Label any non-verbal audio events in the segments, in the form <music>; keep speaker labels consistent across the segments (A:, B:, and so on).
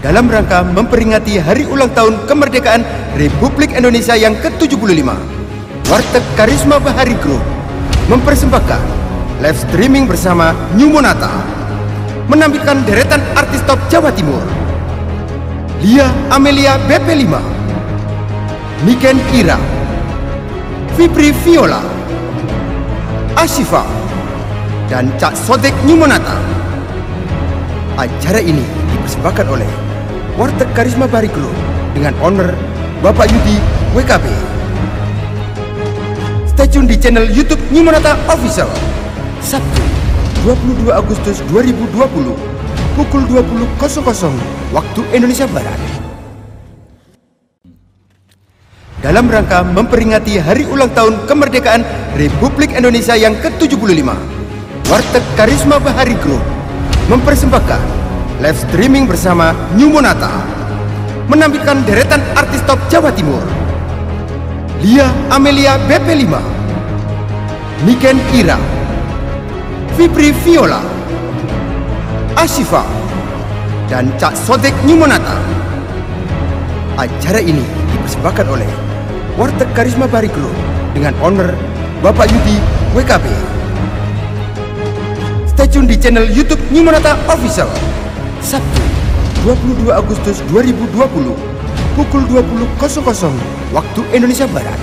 A: dalam rangka memperingati hari ulang tahun kemerdekaan Republik Indonesia yang ke-75. Warteg Karisma Bahari Group mempersembahkan live streaming bersama New Monata menampilkan deretan artis top Jawa Timur. Lia Amelia BP5, Niken Ira, Fibri Viola, Ashifa, dan Cak Sodek New Monata. Acara ini dipersembahkan oleh Warteg Karisma Bahari Group dengan owner Bapak Yudi WKB. Stay tune di channel YouTube New Official. Sabtu 22 Agustus 2020 pukul 20.00 waktu Indonesia Barat. Dalam rangka memperingati hari ulang tahun kemerdekaan Republik Indonesia yang ke-75, Warteg Karisma Bahari Group mempersembahkan live streaming bersama New Monata menampilkan deretan artis top Jawa Timur. Lia Amelia BP5, Niken Ira, Fibri Viola, Ashifa, dan Cak Sodek New Monata. Acara ini dipersembahkan oleh Warteg Karisma Group dengan owner Bapak Yudi WKB. Stay tune di channel YouTube New Monata Official. Sabtu 22 Agustus 2020 pukul 20.00 waktu Indonesia Barat.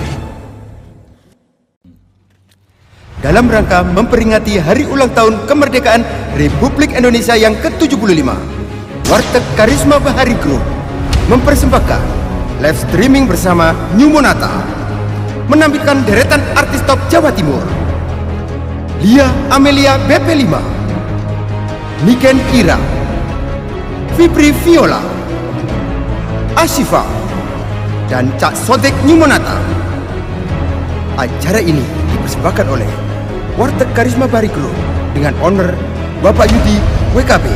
A: Dalam rangka memperingati hari ulang tahun kemerdekaan Republik Indonesia yang ke-75, Warteg Karisma Bahari Group mempersembahkan live streaming bersama New Monata menampilkan deretan artis top Jawa Timur. Lia Amelia BP5, Niken Ira, Fibri Viola, Ashifa, dan Cak Sodek New Monata. Acara ini dipersembahkan oleh Warteg Karisma Group dengan owner Bapak Yudi WKB.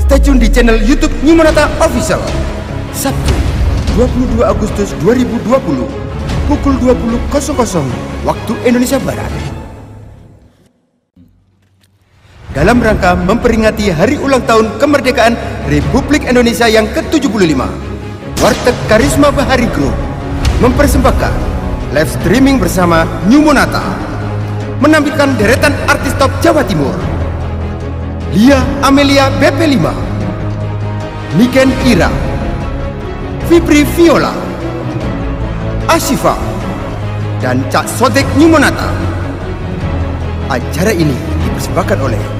A: Stay tune di channel YouTube New Monata Official. Sabtu 22 Agustus 2020 pukul 20.00 waktu Indonesia Barat. Dalam rangka memperingati hari ulang tahun kemerdekaan Republik Indonesia yang ke-75, Warteg Karisma Bahari Group mempersembahkan live streaming bersama New Monata menampilkan deretan artis top Jawa Timur. Lia Amelia BP5, Niken Ira, Fibri Viola, Ashifa, dan Cak Sodek New Monata. Acara ini dipersembahkan oleh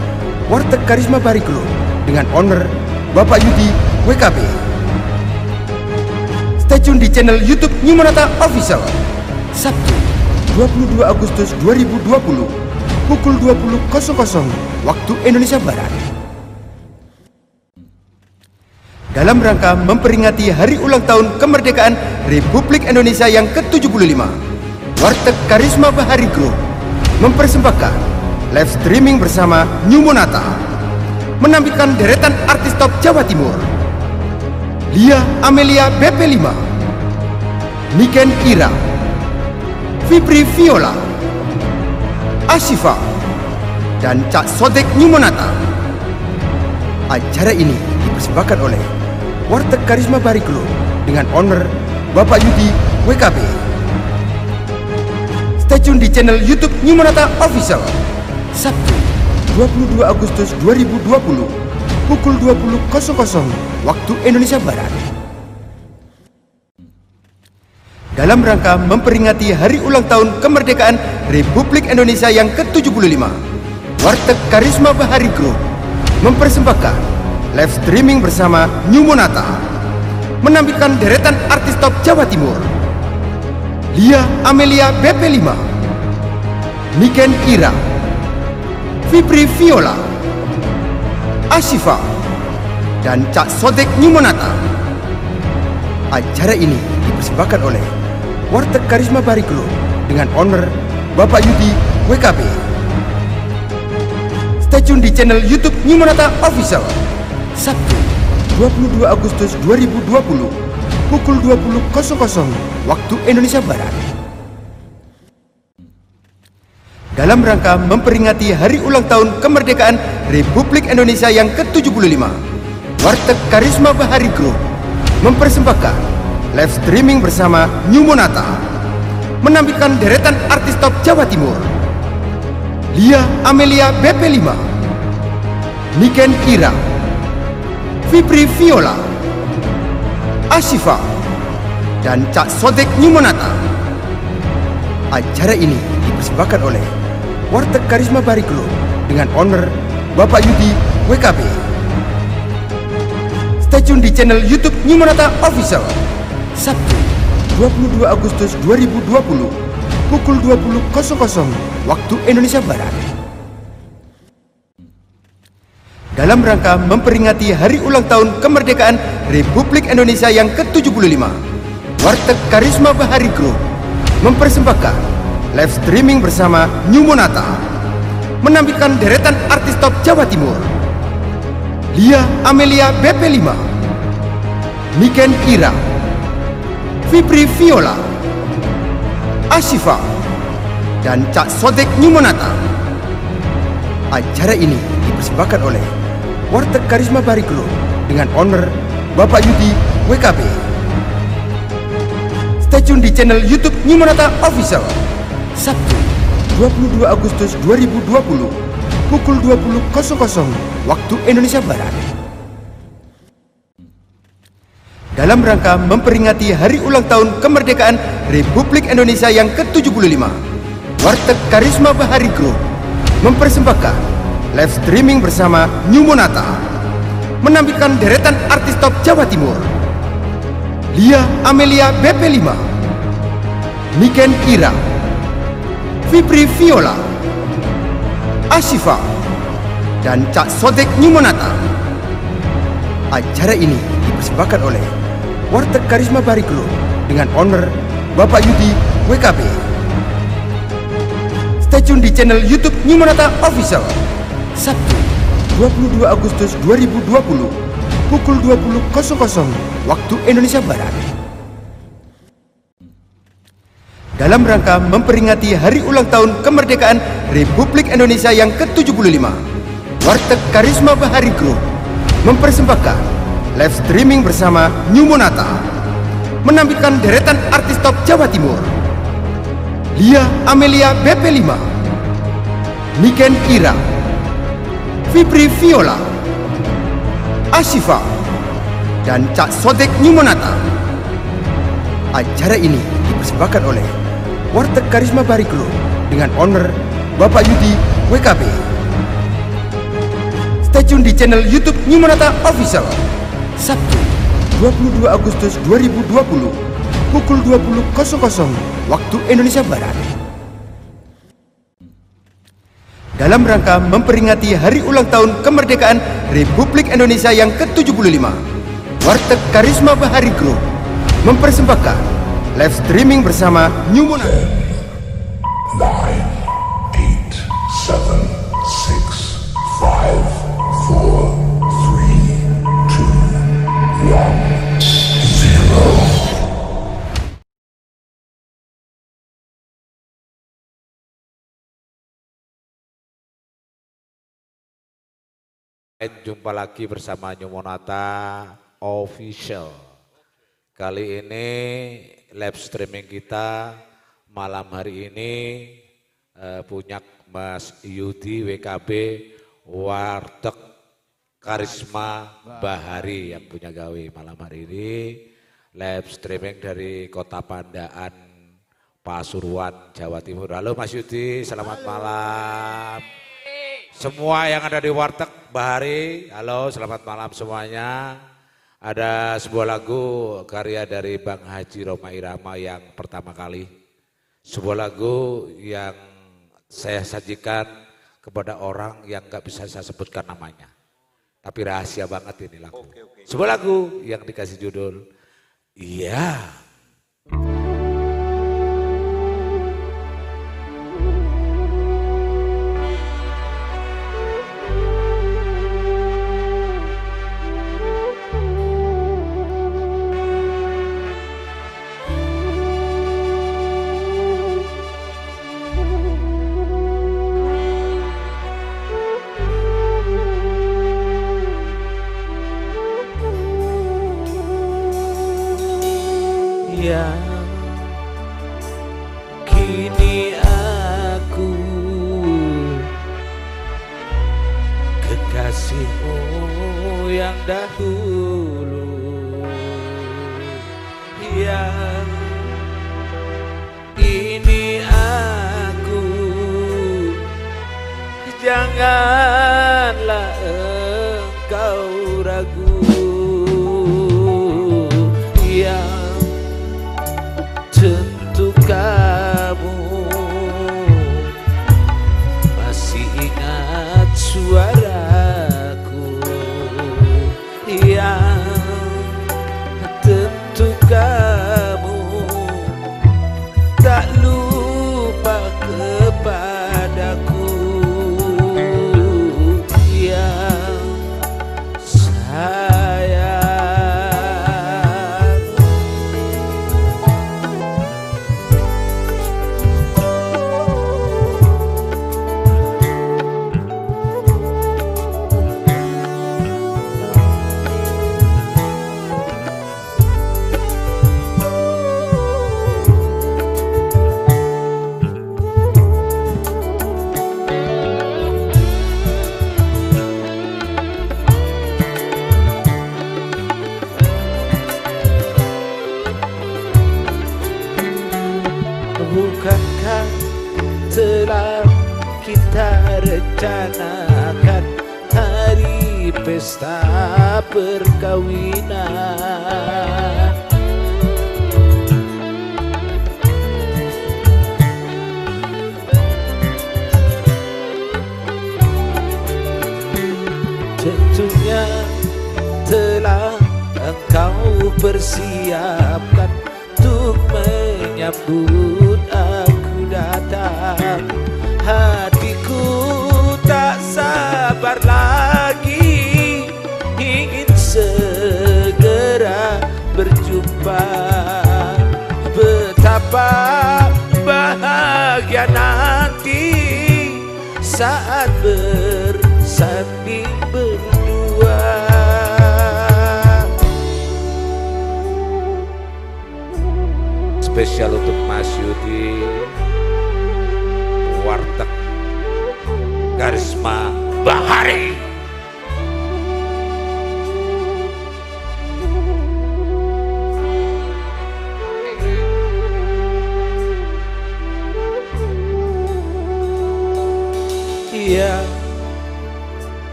A: Warteg Karisma Bahari Group dengan owner Bapak Yudi WKB. Stay tune di channel YouTube New Monata Official. Sabtu 22 Agustus 2020 pukul 20.00 waktu Indonesia Barat. Dalam rangka memperingati hari ulang tahun kemerdekaan Republik Indonesia yang ke-75, Warteg Karisma Bahari Group mempersembahkan live streaming bersama New Monata menampilkan deretan artis top Jawa Timur. Lia Amelia BP5, Niken Ira, Fibri Viola, Ashifa, dan Cak Sodek New Monata. Acara ini dipersembahkan oleh Warteg Karisma Group dengan owner Bapak Yudi WKB. Stay tune di channel YouTube New Monata Official. Sabtu 22 Agustus 2020 pukul 20.00 waktu Indonesia Barat. Dalam rangka memperingati hari ulang tahun kemerdekaan Republik Indonesia yang ke-75, Warteg Karisma Bahari Group mempersembahkan live streaming bersama New Monata menampilkan deretan artis top Jawa Timur. Lia Amelia BP5, Niken Ira, Fibri Viola, Ashifa, dan Cak Sodek New Monata. Acara ini dipersembahkan oleh Warteg Karisma Group dengan owner Bapak Yudi WKB. Stay tune di channel YouTube New Monata Official. Sabtu 22 Agustus 2020 pukul 20.00 waktu Indonesia Barat. Dalam rangka memperingati hari ulang tahun kemerdekaan Republik Indonesia yang ke-75, Warteg Karisma Bahari Group mempersembahkan live streaming bersama New Monata menampilkan deretan artis top Jawa Timur Lia Amelia BP5 Niken Ira Fibri Viola Ashifa dan Cak Sodek New Monata. Acara ini dipersembahkan oleh Warteg Karisma Group dengan owner Bapak Yudi WKB Stay tune di channel YouTube Monata Official. Sabtu, 22 Agustus 2020, pukul 20.00 waktu Indonesia Barat. Dalam rangka memperingati hari ulang tahun kemerdekaan Republik Indonesia yang ke-75, Warteg Karisma Bahari Group mempersembahkan live streaming bersama New Monata menampilkan deretan artis top Jawa Timur. Lia Amelia BP5 Niken Ira Fibri Viola Ashifa dan Cak Sodek Nyumonata acara ini dipersembahkan oleh Warteg Karisma Bari Group dengan owner Bapak Yudi WKB Stay tune di channel YouTube Nyumonata Official Sabtu 22 Agustus 2020 pukul 20.00 waktu Indonesia Barat. Dalam rangka memperingati hari ulang tahun kemerdekaan Republik Indonesia yang ke-75, Warteg Karisma Bahari Group mempersembahkan live streaming bersama New Monata menampilkan deretan artis top Jawa Timur Lia Amelia BP5 Niken Ira Fibri Viola Ashifa dan Cak Sodek Nyumonata. Acara ini dipersembahkan oleh Warteg Karisma Bari Group dengan owner Bapak Yudi WKB. Stay tune di channel YouTube Nyumonata Official. Sabtu, 22 Agustus 2020, pukul 20.00 waktu Indonesia Barat. Dalam rangka memperingati hari ulang tahun kemerdekaan Republik Indonesia yang ke-75. Warteg Karisma Bahari Group mempersembahkan live streaming bersama New Monata menampilkan deretan artis top Jawa Timur. Lia Amelia BP5 Niken Ira Fibri Viola Ashifa dan Cak Sodek New Monata. Acara ini dipersembahkan oleh Warteg Karisma Bari Group dengan owner Bapak Yudi WKB. Stay tune di channel YouTube New Monata Official. Sabtu, 22 Agustus 2020, pukul 20.00 waktu Indonesia Barat. Dalam rangka memperingati hari ulang tahun kemerdekaan Republik Indonesia yang ke-75, Warteg Karisma Bahari Group mempersembahkan live streaming bersama New Moon. 10, 9, 8, 7, 6, 5, 4, 3,
B: 2, 1, Jumpa lagi bersama New Monata Official. Kali ini live streaming kita malam hari ini uh, punya Mas Yudi WKB Warteg Karisma Bahari yang punya gawe malam hari ini live streaming dari Kota Pandaan Pasuruan Jawa Timur. Halo Mas Yudi, selamat halo. malam. Semua yang ada di Warteg Bahari, halo selamat malam semuanya. Ada sebuah lagu karya dari Bang Haji Roma Irama yang pertama kali. Sebuah lagu yang saya sajikan kepada orang yang gak bisa saya sebutkan namanya. Tapi rahasia banget ini lagu. Sebuah lagu yang dikasih judul Iya.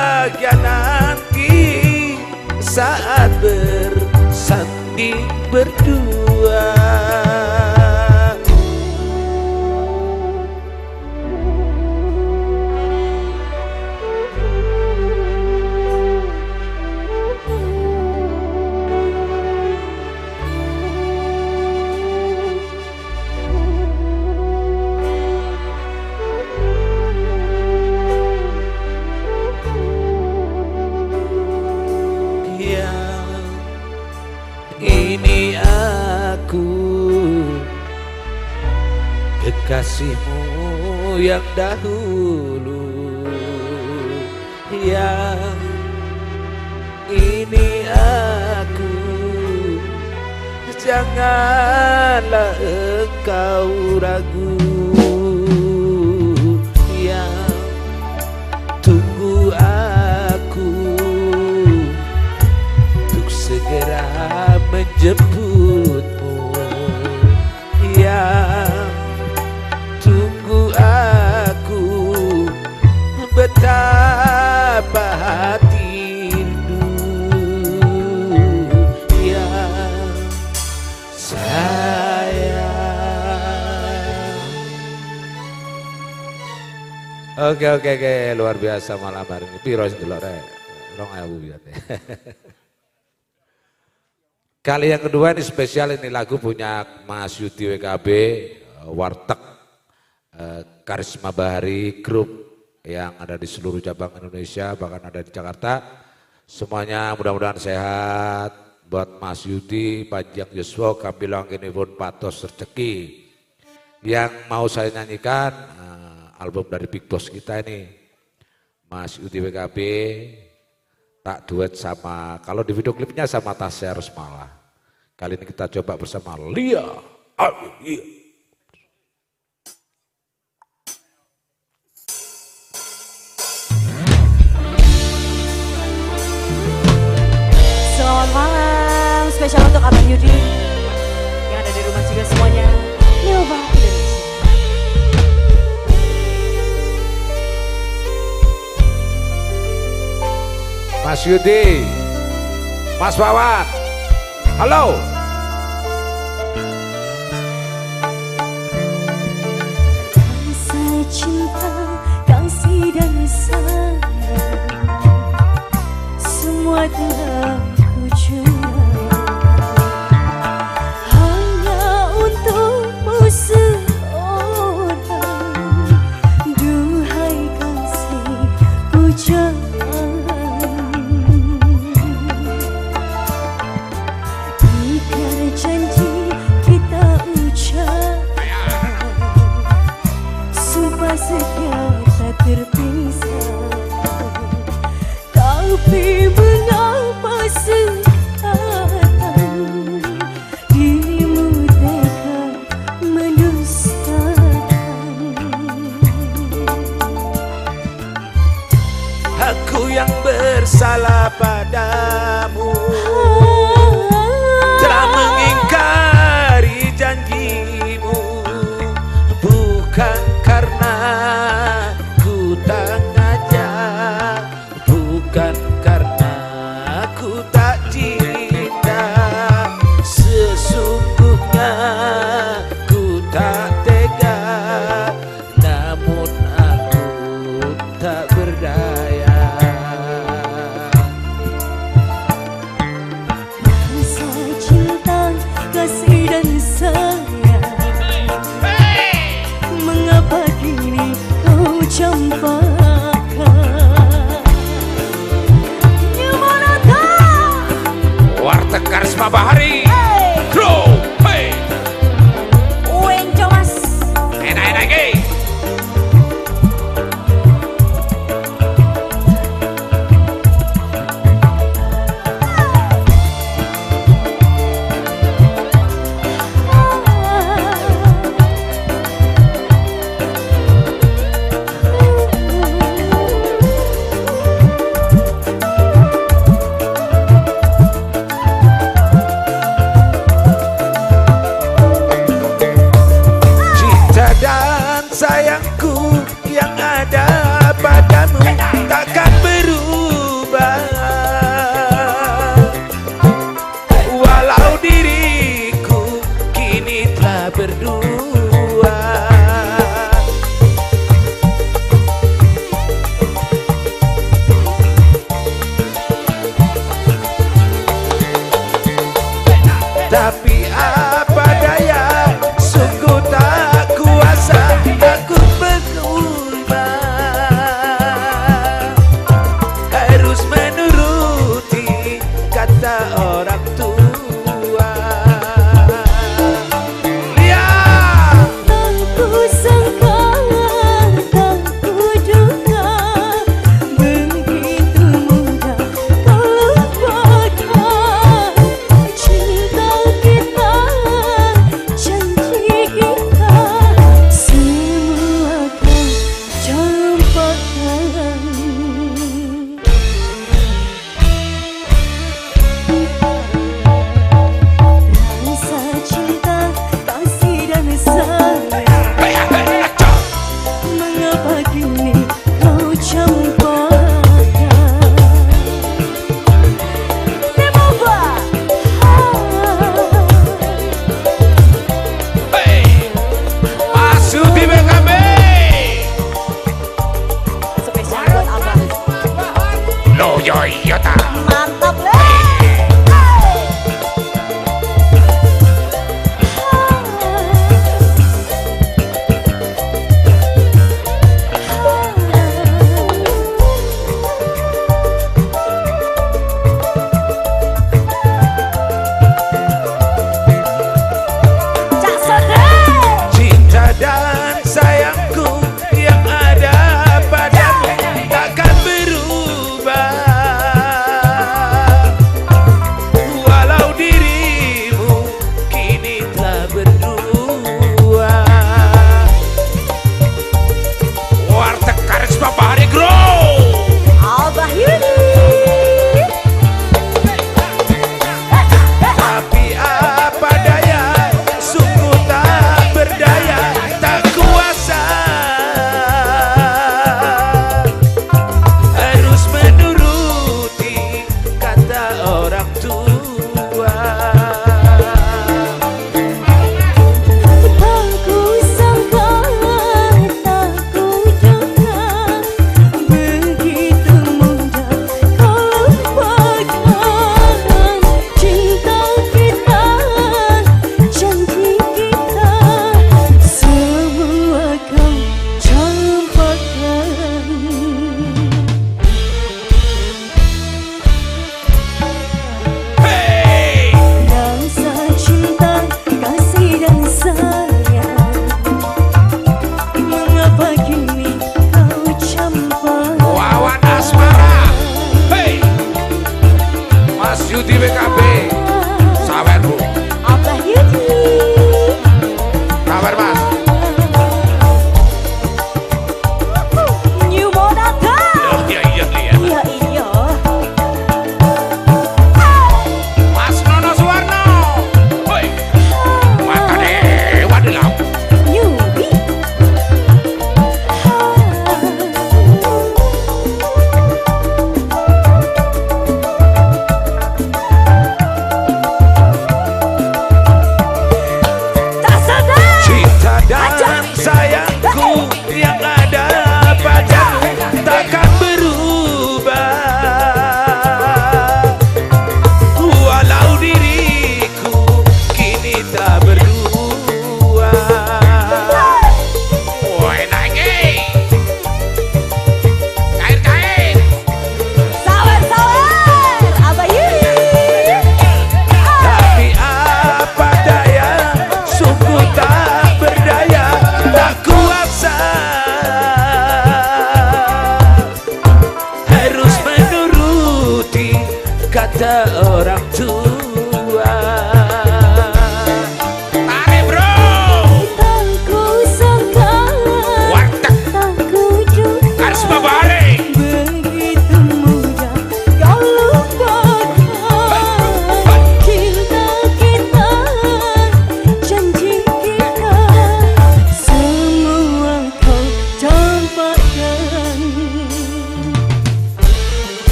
B: bahagia nanti saat bersanding berdua. Kekasihmu yang dahulu yang ini aku. Janganlah engkau ragu rindu yang sayang
C: Oke oke oke luar biasa malam hari ini. Piro sing delok rek? 2000 ya. <laughs> Kali yang kedua ini spesial ini lagu punya Mas Yudi WKB, eh, Warteg, eh, Karisma Bahari Group yang ada di seluruh cabang Indonesia, bahkan ada di Jakarta. Semuanya mudah-mudahan sehat buat Mas Yudi, Panjang Yuswo, kami ini pun patos rezeki. Yang mau saya nyanyikan eh, album dari Big Boss kita ini, Mas Yudi WKB, tak duet sama kalau di video klipnya sama Tasya Rusmala. Kali ini kita coba bersama Lia. Iya.
D: Selamat malam, spesial untuk Abang Yudi yang ada di rumah juga semuanya. Nyoba Indonesia.
C: Mas Yudi, Mas Wawan, halo.
D: Saya cinta, kasih dan sayang Semua telah
C: ada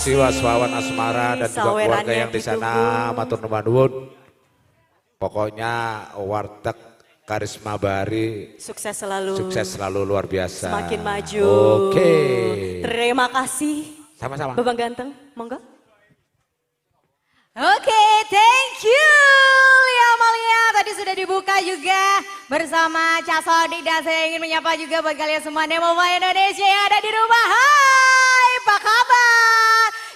E: kasih kasih.
B: Mas Wawan Asmara dan juga keluarga
E: yang
B: di sana,
E: ditunggu.
B: matur nuwun. Pokoknya warteg Karisma Bahari
E: Sukses selalu
B: sukses selalu luar biasa.
E: Semakin maju
B: Oke.
E: Terima kasih
B: Sama-sama.
E: Babang Ganteng, monggo. Oke, thank you ya Amalia. Tadi sudah dibuka juga bersama Cak Sodik dan saya ingin menyapa juga buat kalian semua Demova Indonesia yang ada di rumah. Hai, apa kabar?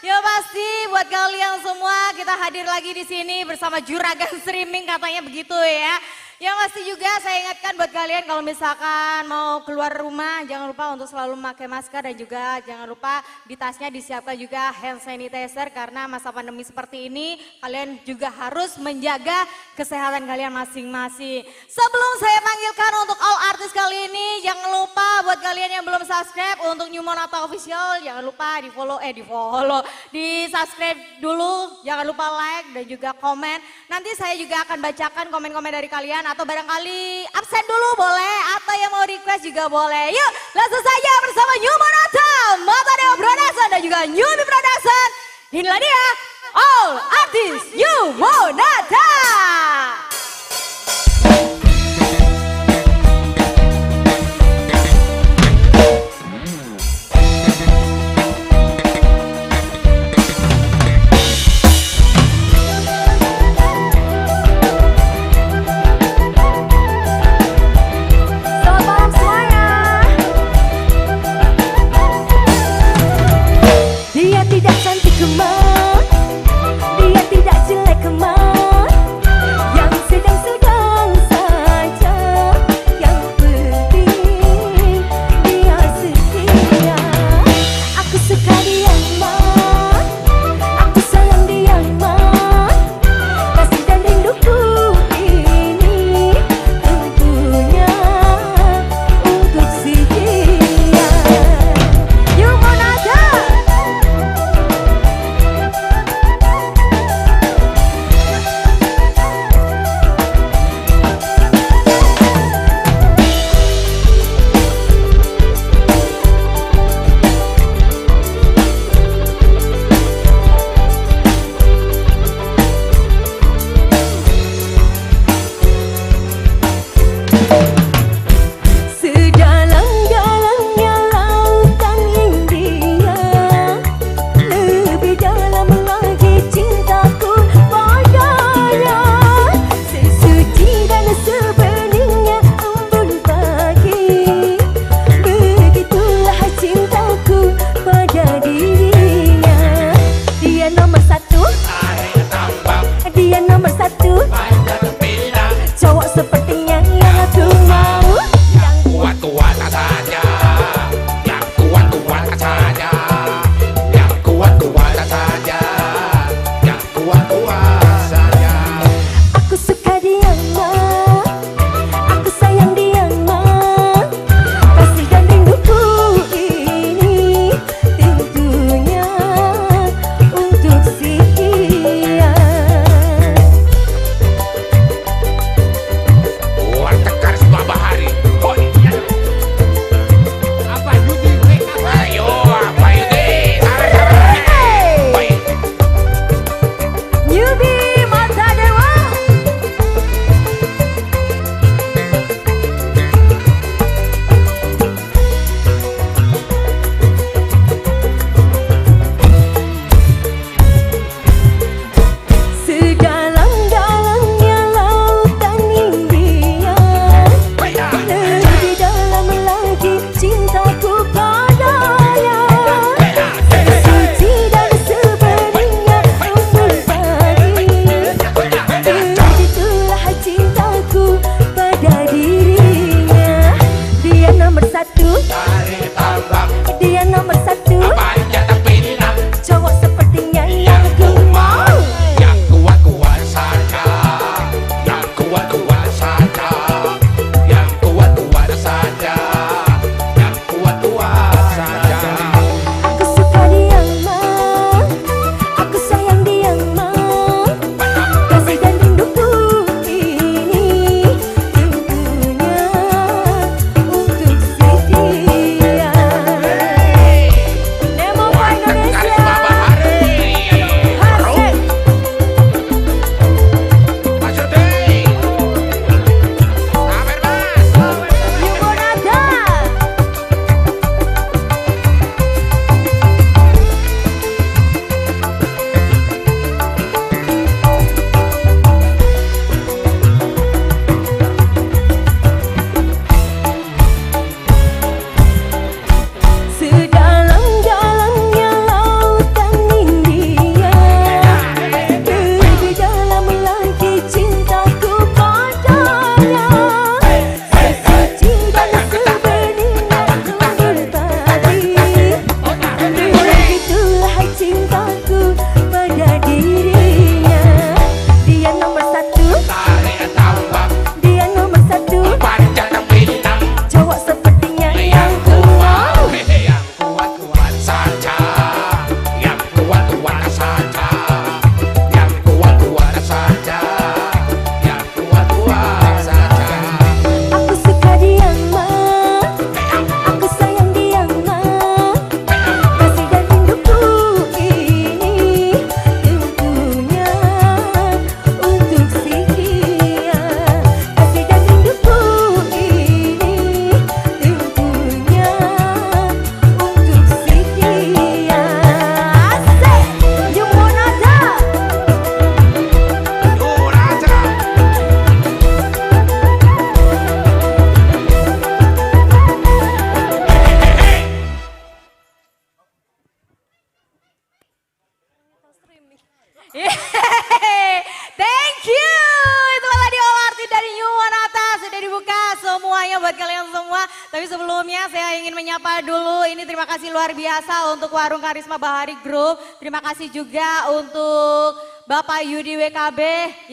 E: Ya pasti buat kalian semua kita hadir lagi di sini bersama juragan streaming katanya begitu ya. Yang pasti juga saya ingatkan buat kalian kalau misalkan mau keluar rumah jangan lupa untuk selalu memakai masker dan juga jangan lupa di tasnya disiapkan juga hand sanitizer karena masa pandemi seperti ini kalian juga harus menjaga kesehatan kalian masing-masing. Sebelum saya panggilkan untuk all artis kali ini jangan lupa buat kalian yang belum subscribe untuk New Monata Official jangan lupa di follow eh di follow di subscribe dulu jangan lupa like dan juga komen. Nanti saya juga akan bacakan komen-komen dari kalian atau barangkali absen dulu boleh atau yang mau request juga boleh. Yuk langsung saja bersama New Monata, Mata Dewa Production dan juga New Bee Production. Inilah dia All Artis New Monata. WKB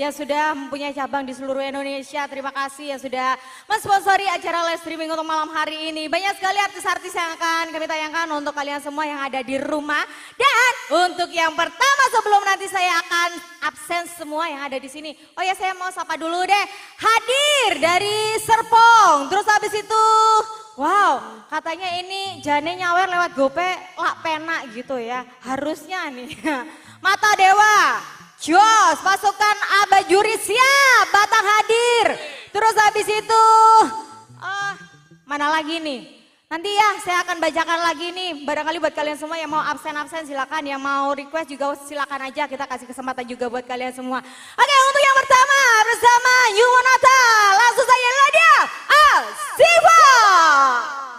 E: yang sudah mempunyai cabang di seluruh Indonesia. Terima kasih yang sudah mensponsori acara live streaming untuk malam hari ini. Banyak sekali artis-artis yang akan kami tayangkan untuk kalian semua yang ada di rumah. Dan untuk yang pertama sebelum nanti saya akan absen semua yang ada di sini. Oh ya saya mau sapa dulu deh. Hadir dari Serpong. Terus habis itu Wow, katanya ini jane nyawer lewat gope lak pena gitu ya. Harusnya nih. <laughs> Mata Dewa, Jos, pasukan Abajuri siap, Batang hadir. Terus habis itu, ah mana lagi nih? Nanti ya saya akan bacakan lagi nih. Barangkali buat kalian semua yang mau absen-absen silakan. Yang mau request juga silakan aja. Kita kasih kesempatan juga buat kalian semua. Oke untuk yang pertama bersama Yumonata. Langsung saja dia Asifa. Lagu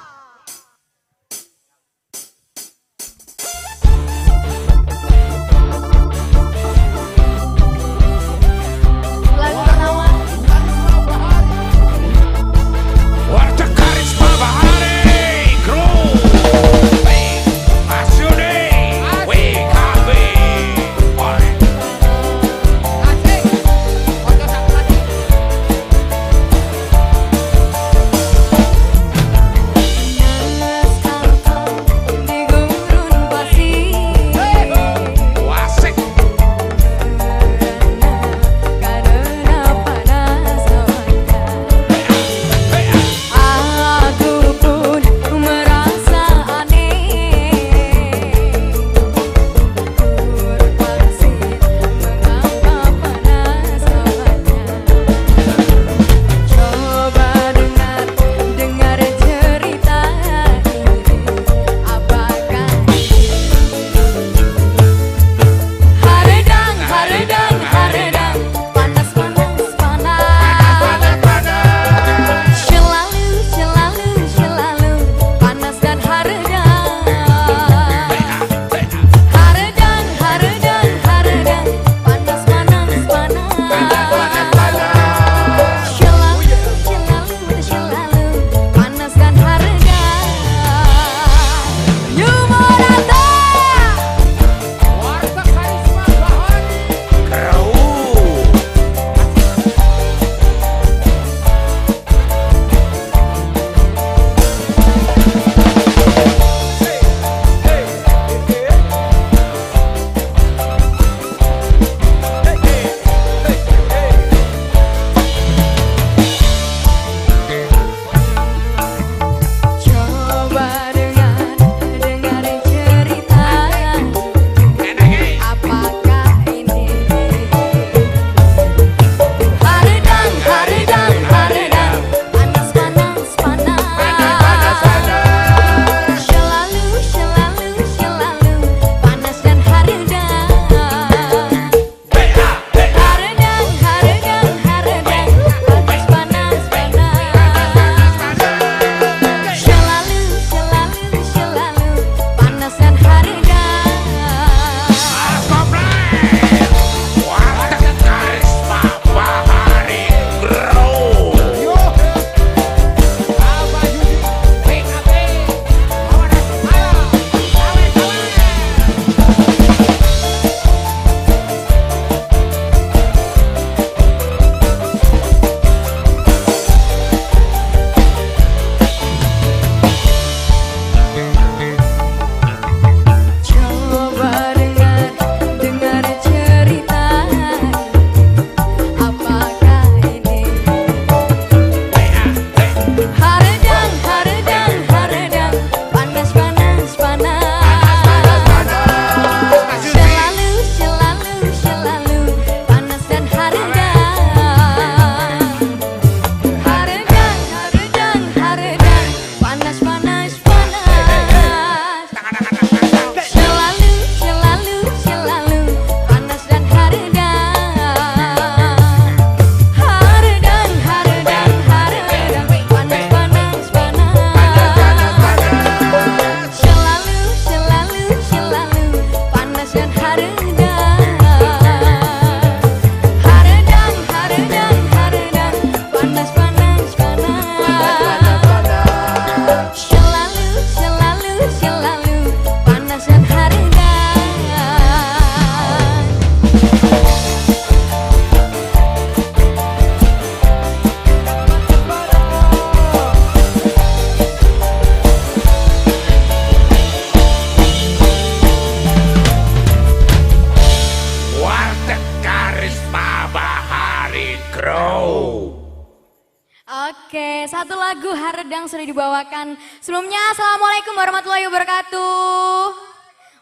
F: yang sudah dibawakan. Sebelumnya, Assalamualaikum warahmatullahi wabarakatuh.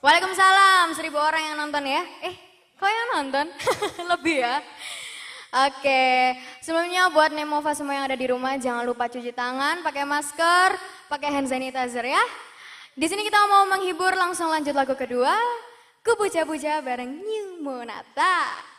F: Waalaikumsalam, seribu orang yang nonton ya. Eh, kok yang nonton? <laughs> Lebih ya. Oke, sebelumnya buat Nemova semua yang ada di rumah, jangan lupa cuci tangan, pakai masker, pakai hand sanitizer ya. Di sini kita mau menghibur, langsung lanjut lagu kedua. Ku puja-puja bareng New Monata.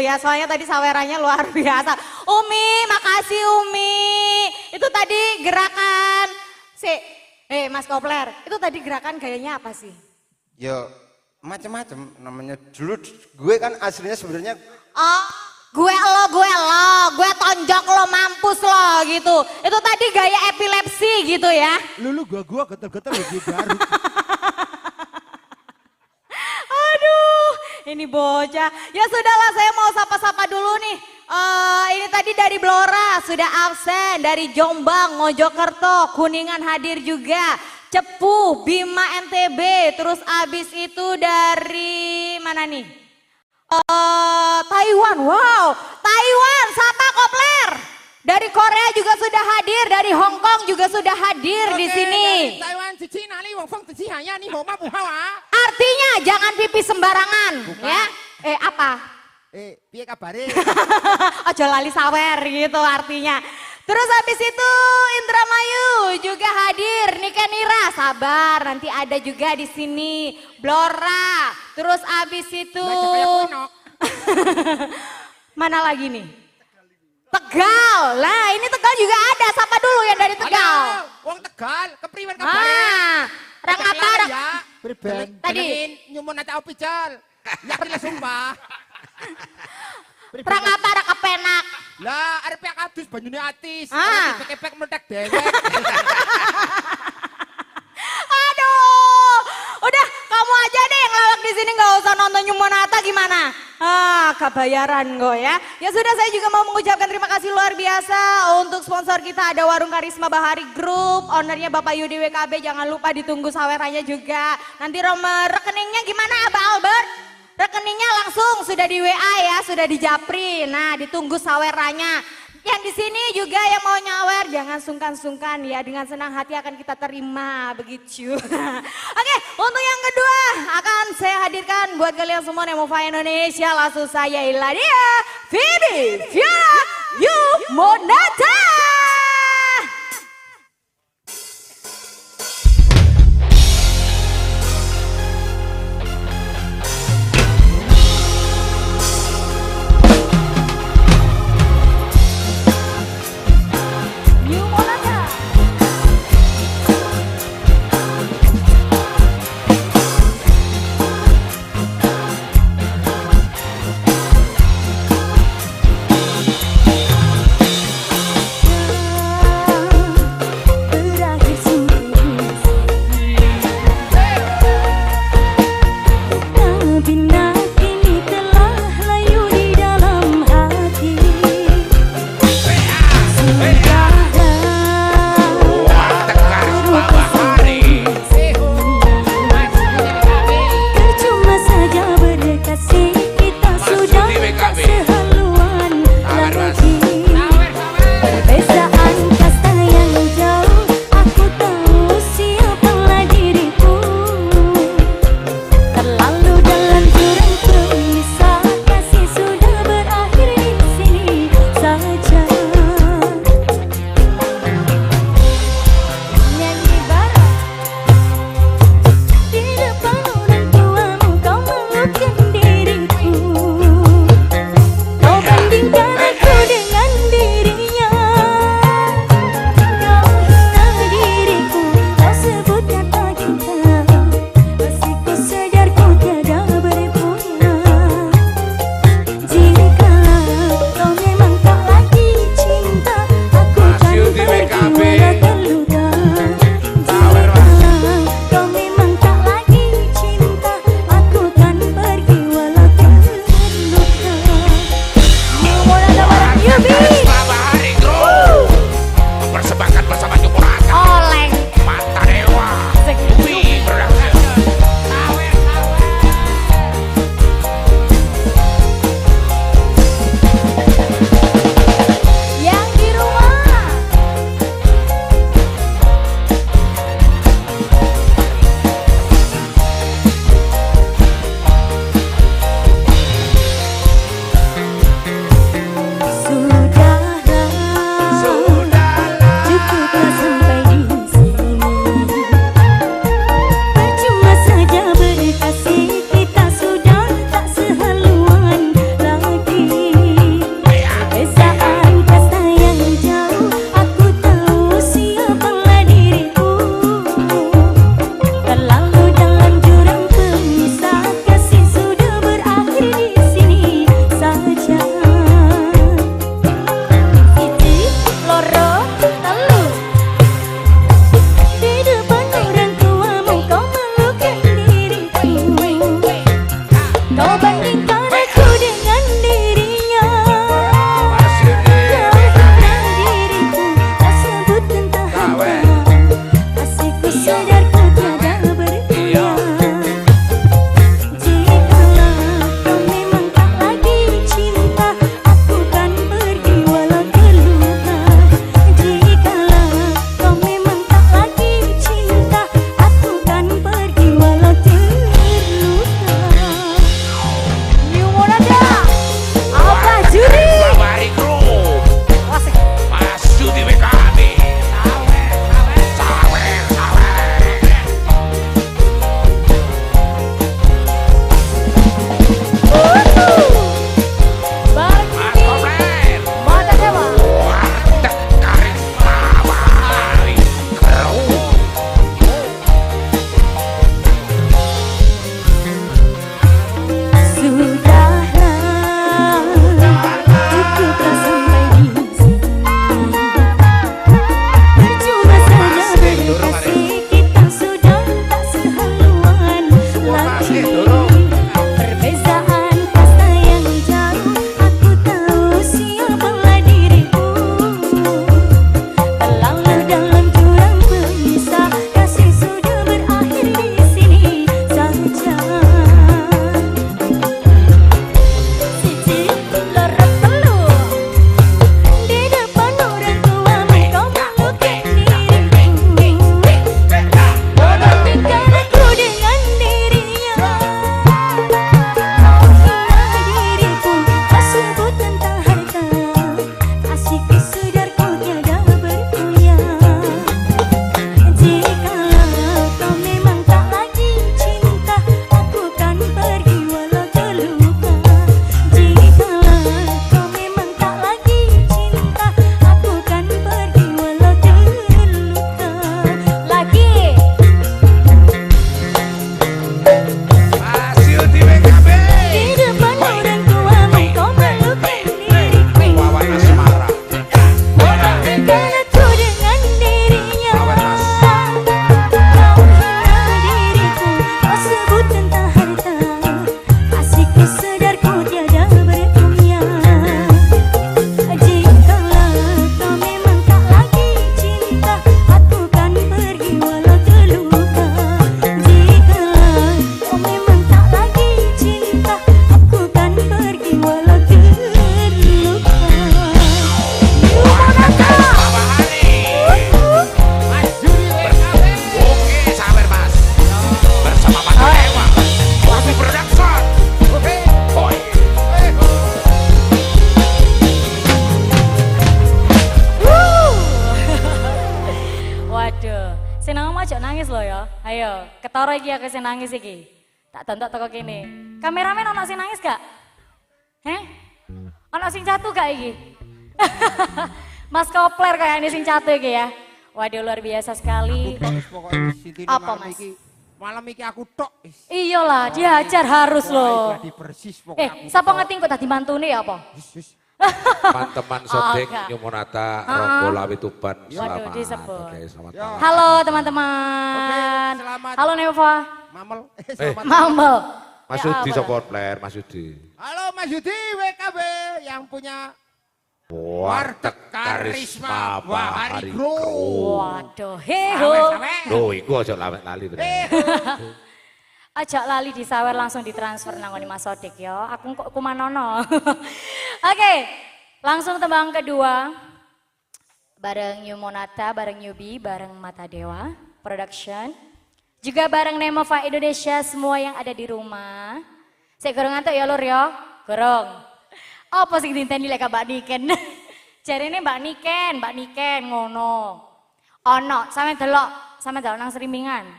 F: Ya.
E: Soalnya tadi sawerannya luar <laughs> biasa. Umi, makasih Umi. Itu tadi gerakan si Eh Mas Kopler, itu tadi gerakan gayanya apa sih?
G: Yo macam-macam namanya dulu gue kan aslinya sebenarnya
E: Oh, gue lo, gue lo, gue tonjok lo, mampus lo gitu. Itu tadi gaya epilepsi gitu ya.
H: Lulu gua gua getel-getel lagi baru. <laughs>
E: Aduh, ini bocah. Ya sudahlah, saya mau sapa-sapa dulu nih. Eh, ini tadi dari Blora sudah absen, dari Jombang, Mojokerto, Kuningan hadir juga. Cepu, Bima NTB, terus abis itu dari mana nih? Eh, Taiwan, wow, Taiwan, Sapa Kopler. Dari Korea juga sudah hadir, dari Hong Kong juga sudah hadir di sini.
H: Taiwan feng cici hanya ni homa.
E: Artinya jangan pipis sembarangan, ya. Eh apa?
H: Eh, piye kabare? <laughs>
E: Ojo lali sawer gitu artinya. Terus habis itu Indramayu juga hadir, Nika Nira, sabar nanti ada juga di sini. Blora, terus habis itu <laughs> mana lagi nih? Tegal, lah ini Tegal juga ada, sapa dulu yang dari Tegal.
H: Ayo, wong Tegal, kepriwen kabare?
E: Ah, rang apa? Rang,
H: Ya, priben.
E: Tadi.
H: nyumun ata opical. Ya kira sumpah.
E: rang apa? Rang kepenak.
H: Lah, arep yang adus banyune atis.
E: Ah.
H: Kepek meledak dewek. <laughs>
E: Aduh, udah kamu aja deh yang lawak di sini nggak usah nonton Nyumonata gimana? Ah, kebayaran kok ya. Ya sudah saya juga mau mengucapkan terima kasih luar biasa untuk sponsor kita ada Warung Karisma Bahari Group, ownernya Bapak Yudi WKB. Jangan lupa ditunggu sawerannya juga. Nanti nomor rekeningnya gimana Abah Albert? Rekeningnya langsung sudah di WA ya, sudah di Japri. Nah, ditunggu sawerannya. Yang di sini juga yang mau nyawer jangan sungkan-sungkan ya dengan senang hati akan kita terima begitu. <laughs> Oke, untuk yang kedua akan saya hadirkan buat kalian semua yang mau Indonesia langsung saya inilah dia Vivi Fiona Yu Monata.
I: Sing catu iki ya. Waduh luar biasa sekali. Apa, Mas?
H: iki. Malam iki aku tok wis.
I: Iyalah, diajar harus
H: Wah,
I: loh.
H: Persis pokoke
I: Eh,
H: tok.
I: ngerti kok tadi mantune ya apa? <laughs>
B: Teman-teman syuting
I: Agak.
B: New Monata Ronggo Lawi Tuban
I: Waduh,
B: selamat.
I: disebut.
B: Oke, selamat malam.
I: Halo teman-teman.
H: Oke, selamat.
I: Halo Nova.
H: Mamel. Eh,
B: Eh,
H: selamat.
I: Mambel.
B: Mas
I: Ya,
B: Yudi support player, Mas Yudi.
H: Halo Mas Yudi WKB yang punya
B: Warteg Karisma Bahari.
H: Group.
I: Waduh, heho.
B: Loh, iku aja lawet lali. <laughs>
I: Ajak lali di sawer langsung ditransfer nang ngone Mas Sodik ya. Aku kok kumanono. <laughs> Oke, langsung tembang kedua. Bareng New Monata, bareng Newbie, bareng Mata Dewa Production. Juga bareng Nemova Indonesia semua yang ada di rumah. Saya gorong ngantuk ya lur ya. Gorong. Apa sing dinteni lek Mbak Niken? <laughs> Jarine Mbak Niken, Mbak Niken ngono. Ono, sampe delok, sampe delok nang streamingan.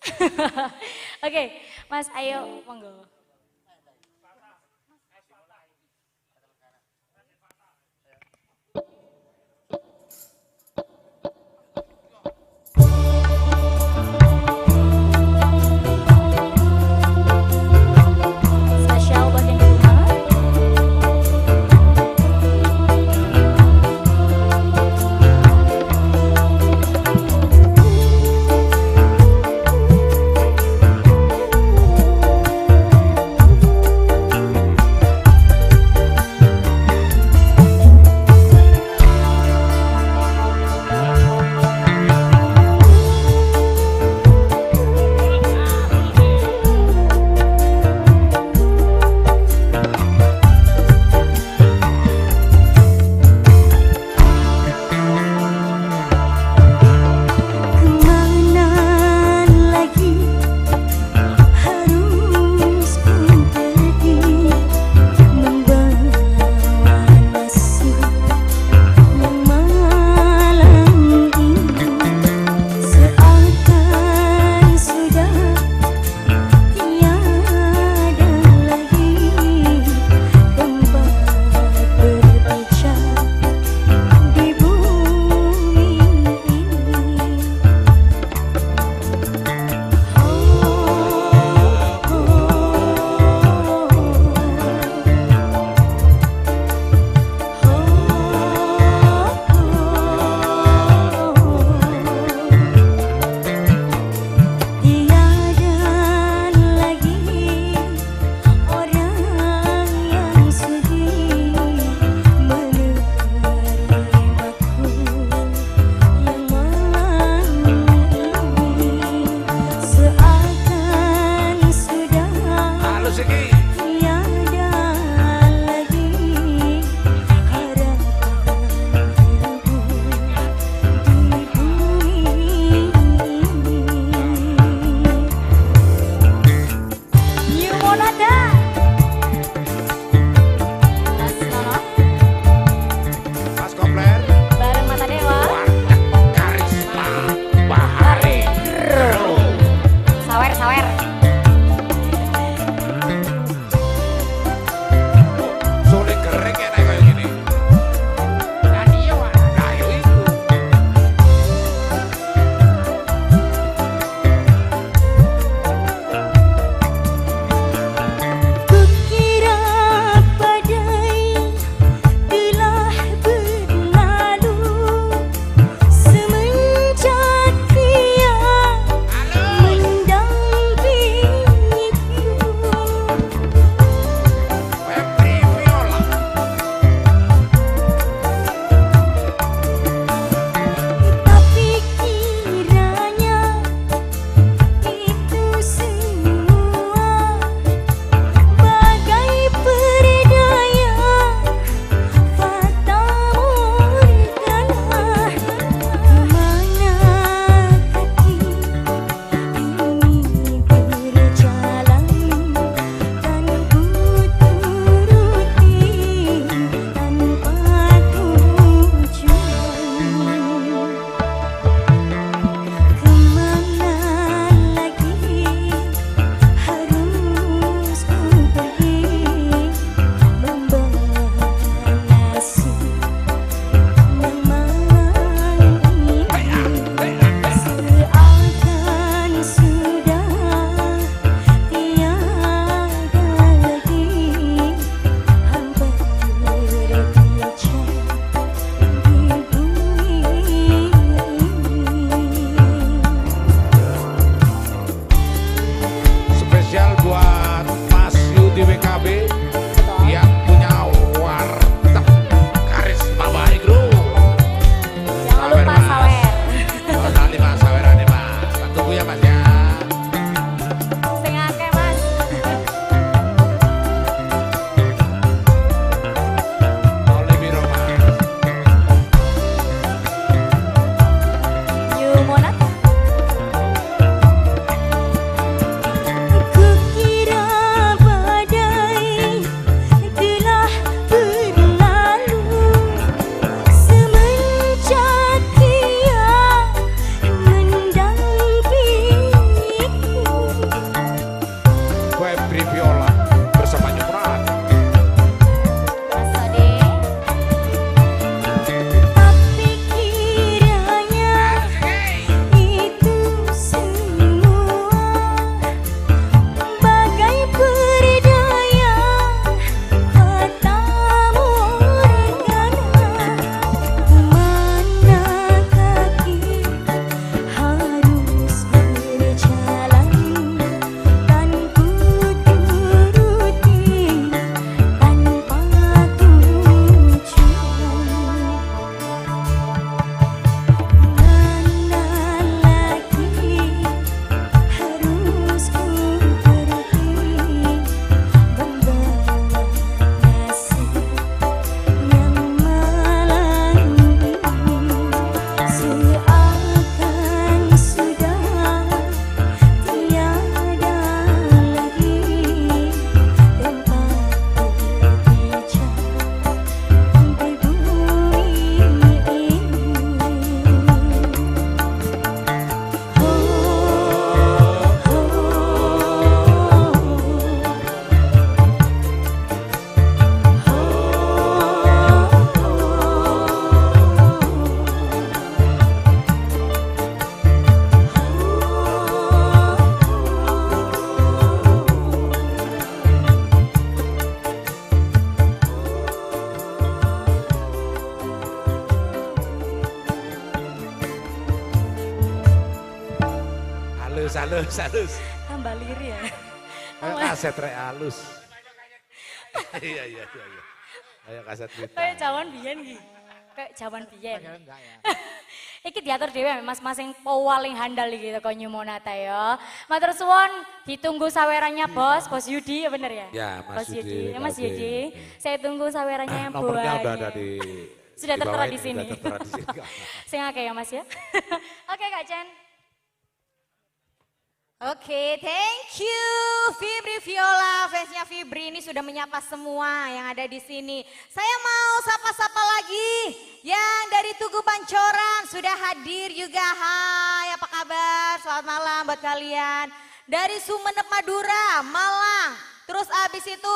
I: <laughs> Oke, Mas ayo monggo.
B: Halus, halus.
E: Tambah liri ya.
B: Ayo kaset rek halus. <laughs> Iya, iya, iya. iya. Ayo kaset kita.
E: Kayak jawan biyen ki. Kayak jawan biyen.
H: Enggak ya. <laughs>
E: Iki diatur dhewe mas-mas yang paling handal iki kok New Monata ya. Matur suwun ditunggu sawerannya bos, Bos Yudi ya bener ya?
B: Ya, Mas
E: Bos Yudi.
B: Yudi,
E: Ya, Mas. Yudi. Saya tunggu sawerannya yang
B: Nomornya
E: buahnya.
B: udah ada di
E: Sudah tertera di
B: ini,
E: sini.
B: Sudah tertera di sini. <laughs>
E: Saya ngake ya mas ya. Oke Kak Chen. Oke, thank you Fibri Viola, fansnya Fibri ini sudah menyapa semua yang ada di sini. Saya mau sapa-sapa lagi yang dari Tugu Pancoran sudah hadir juga. Hai, apa kabar? Selamat malam buat kalian. Dari Sumeneb Madura, Malang. Terus abis itu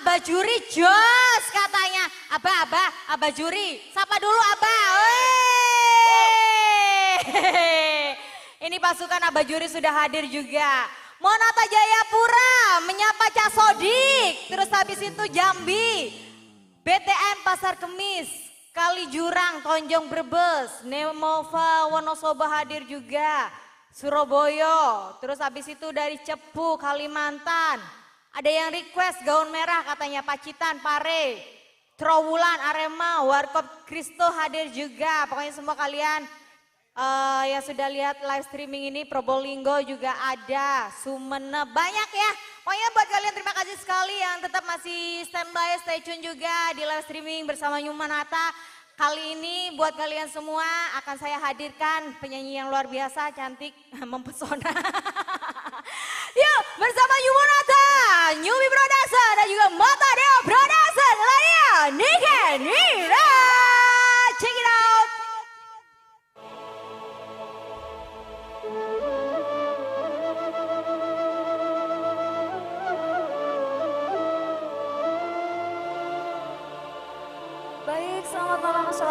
E: Abah Juri Jos katanya. Abah, Abah, Abah Juri. Sapa dulu Abah. Wey. <laughs> Ini pasukan Abah Juri sudah hadir juga. Monata Jayapura menyapa Cak Sodik. Terus habis itu Jambi. BTN Pasar Kemis. Kali Jurang, Tonjong Brebes. Nemova Wonosobo hadir juga. Surabaya. Terus habis itu dari Cepu, Kalimantan. Ada yang request gaun merah katanya Pacitan, Pare. Trowulan, Arema, Warkop Kristo hadir juga. Pokoknya semua kalian eh yang sudah lihat live streaming ini Probolinggo juga ada, Sumeneb banyak ya. Pokoknya buat kalian terima kasih sekali yang tetap masih standby, stay tune juga di live streaming bersama Nyumanata. Kali ini buat kalian semua akan saya hadirkan penyanyi yang luar biasa, cantik, <laughs> mempesona. <laughs> Yuk bersama Nyumanata, Nyumi Production dan juga Mata Deo Production. Lainnya Nike Nira.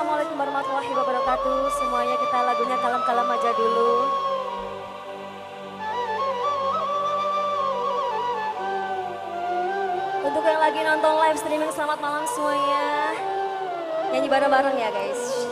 F: Assalamualaikum warahmatullahi wabarakatuh. Semuanya kita lagunya kalem-kalem aja dulu. Untuk yang lagi nonton live streaming, selamat malam semuanya. Nyanyi bareng-bareng ya guys.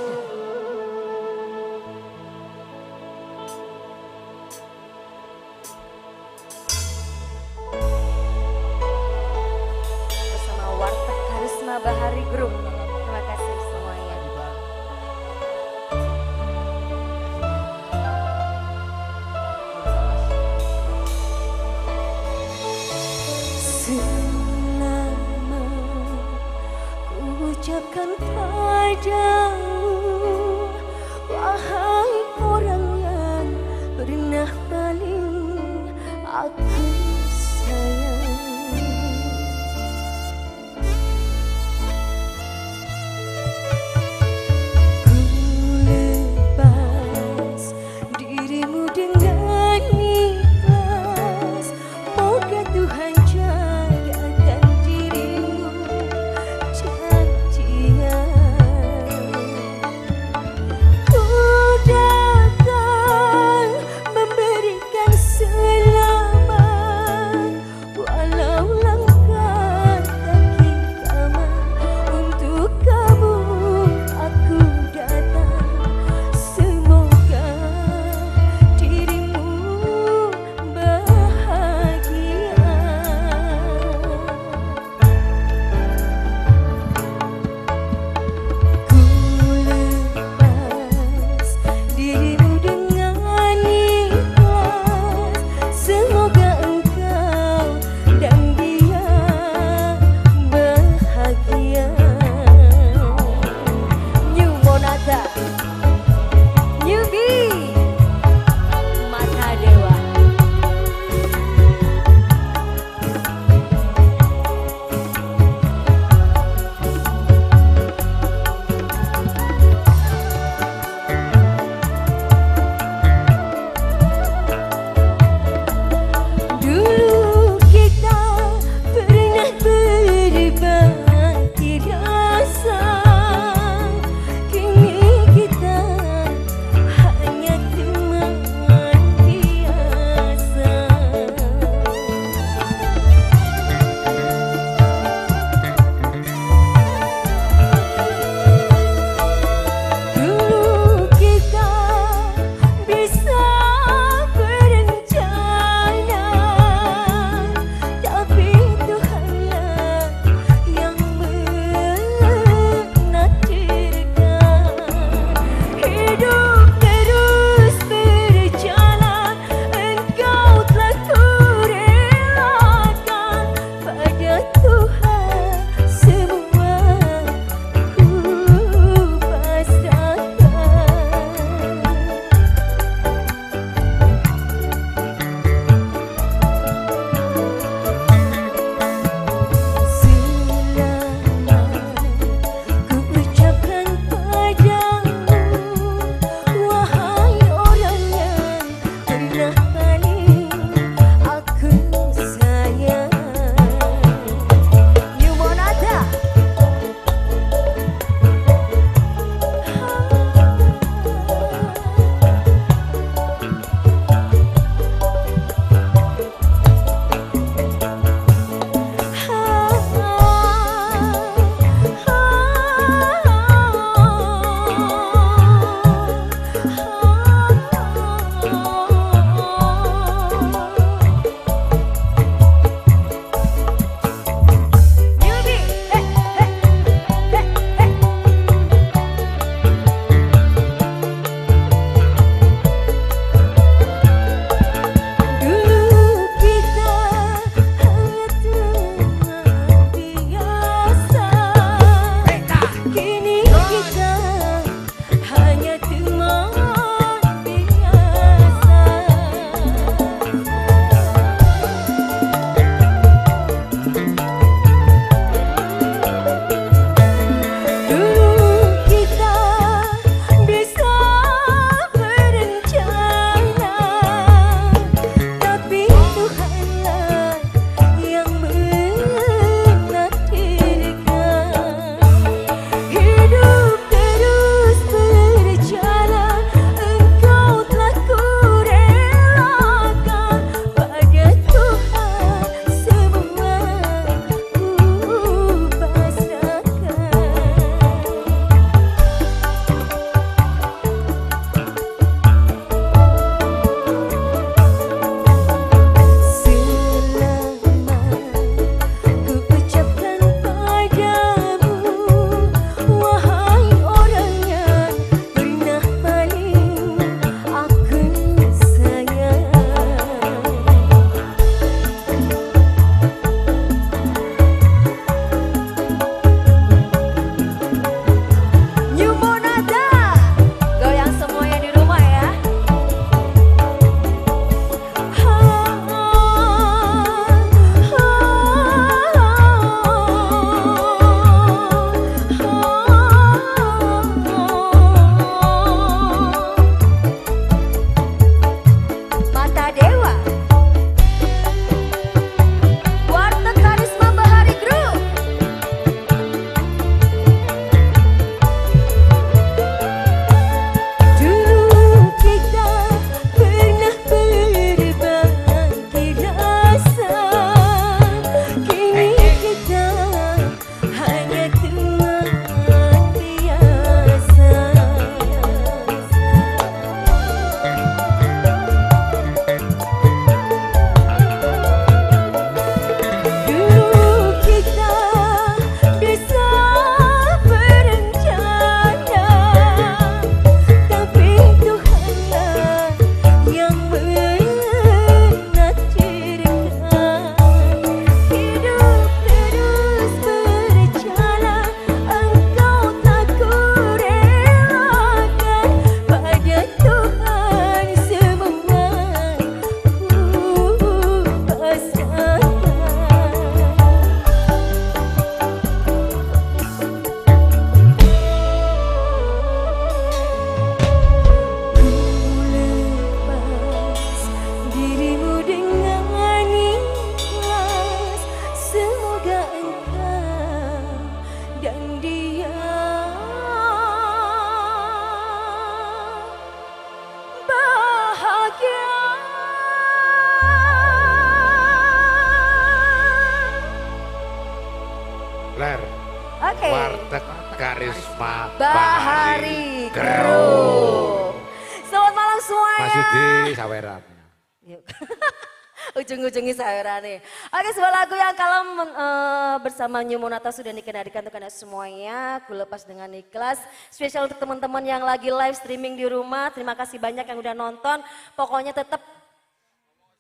F: New Monata sudah dikenalkan untuk anda semuanya. Aku lepas dengan ikhlas. Spesial untuk teman-teman yang lagi live streaming di rumah. Terima kasih banyak yang udah nonton. Pokoknya tetap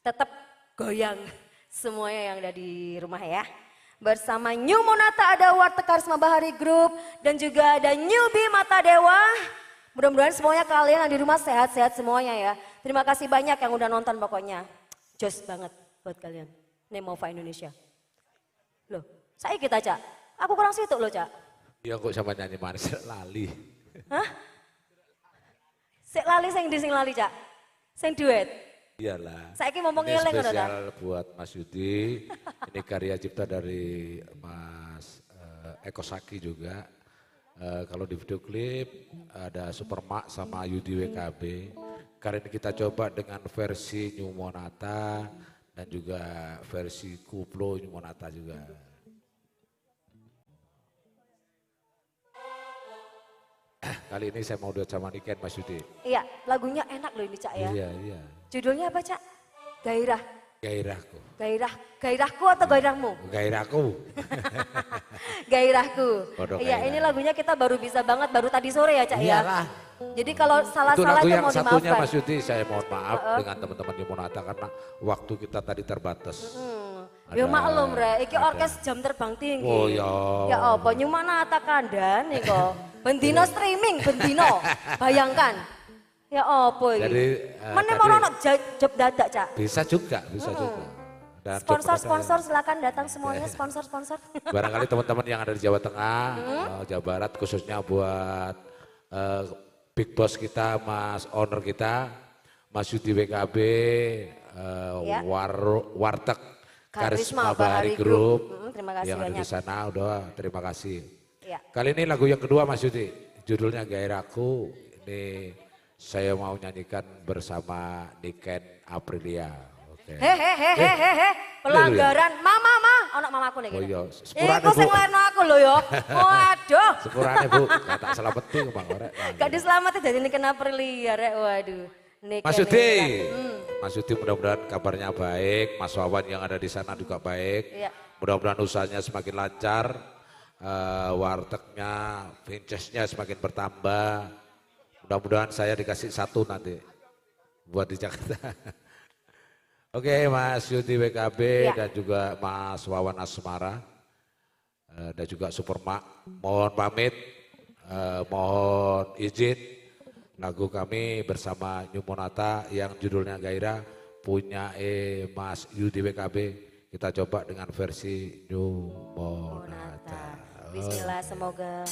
F: tetap goyang semuanya yang ada di rumah ya. Bersama New Monata ada Warteg Karisma Bahari Group dan juga ada Newbie Mata Dewa. Mudah-mudahan semuanya kalian yang di rumah sehat-sehat semuanya ya. Terima kasih banyak yang udah nonton pokoknya. Jos banget buat kalian. Nemova Indonesia. Loh, saya kita Cak. Aku kurang situ loh Cak.
B: Iya kok sama nyanyi manis lali.
F: Hah? Sik lali sing di sing lali Cak. Sing duet.
B: Iyalah.
F: Saiki ngomong ngeleng ngono
B: spesial buat Mas Yudi. Ini karya cipta dari Mas eh, Eko Saki juga. Eh, kalau di video klip ada Supermak sama Yudi WKB. Kali ini kita coba dengan versi New Monata dan juga versi Kuplo New Monata juga. Kali ini saya mau duet sama Niken Mas Yudi.
F: Iya, lagunya enak loh ini Cak ya.
B: Iya, iya.
F: Judulnya apa Cak? Gairah.
B: Gairahku.
F: Gairah, gairahku atau gairahmu?
B: Gairahku. <laughs>
F: Gairahku.
B: Bodoh
F: Iya,
B: gairah.
F: ini lagunya kita baru bisa banget baru tadi sore ya, Cak ya.
B: Iyalah.
F: Jadi kalau
B: Itu
F: salah-salah itu
B: yang
F: mau
B: satunya
F: dimaafkan.
B: Mas Yudi saya mohon maaf dengan teman-teman di Monata karena waktu kita tadi terbatas.
F: Hmm.
B: Ada-
F: Ya maklum re, iki
B: ada.
F: orkes jam terbang tinggi.
B: Oh, ya.
F: Ya apa nyumana ata kandan nih kok. Bendino streaming, bendino. <laughs> Bayangkan. Ya apa iki?
B: Jadi,
F: Mana
B: tadi-
F: mau ono ja- job dadak, Cak?
B: Bisa juga, bisa juga. Dan
F: Sponsor-sponsor silakan datang semuanya sponsor-sponsor. <laughs>
B: Barangkali teman-teman yang ada di Jawa Tengah,
F: Hmm?
B: eh, Jawa Barat khususnya buat eh, Big Boss kita, Mas Owner kita, Mas Yudi WKB, eh,
F: Ya.
B: War, Warteg Karisma Bahari Group,
F: Group. Mm, terima kasih
B: yang ada di
F: banyak.
B: sana, udah terima kasih.
F: Ya.
B: Kali ini lagu yang kedua Mas Yudi, judulnya Gairahku. Ini saya mau nyanyikan bersama Niken Aprilia. Oke.
F: Hehehehehe, pelanggaran. Mama, ma, ono mamaku nih.
B: Oh iya, sepurane,
F: Iku sing lain aku lho ya. <laughs> Waduh.
B: Sepurane Bu, gak tak selamatin Bang Orek.
F: Gak diselamatin jadi ini kena perliar rek. Waduh.
B: Mas Yudi,
F: Hmm.
B: Mas Yudi mudah-mudahan kabarnya baik, Mas Wawan yang ada di sana juga baik.
F: Iya.
B: Mudah-mudahan usahanya semakin lancar, eh, wartegnya, vintage-nya semakin bertambah. Mudah-mudahan saya dikasih satu nanti buat di Jakarta. <laughs> Oke Mas Yudi WKB
F: Iya.
B: dan juga Mas Wawan Asmara eh, dan juga Supermak. Mohon pamit, eh, mohon izin lagu kami bersama New Monata yang judulnya Gairah punya eh Mas Yudi WKB. Kita coba dengan versi New Monata.
F: Bismillah, semoga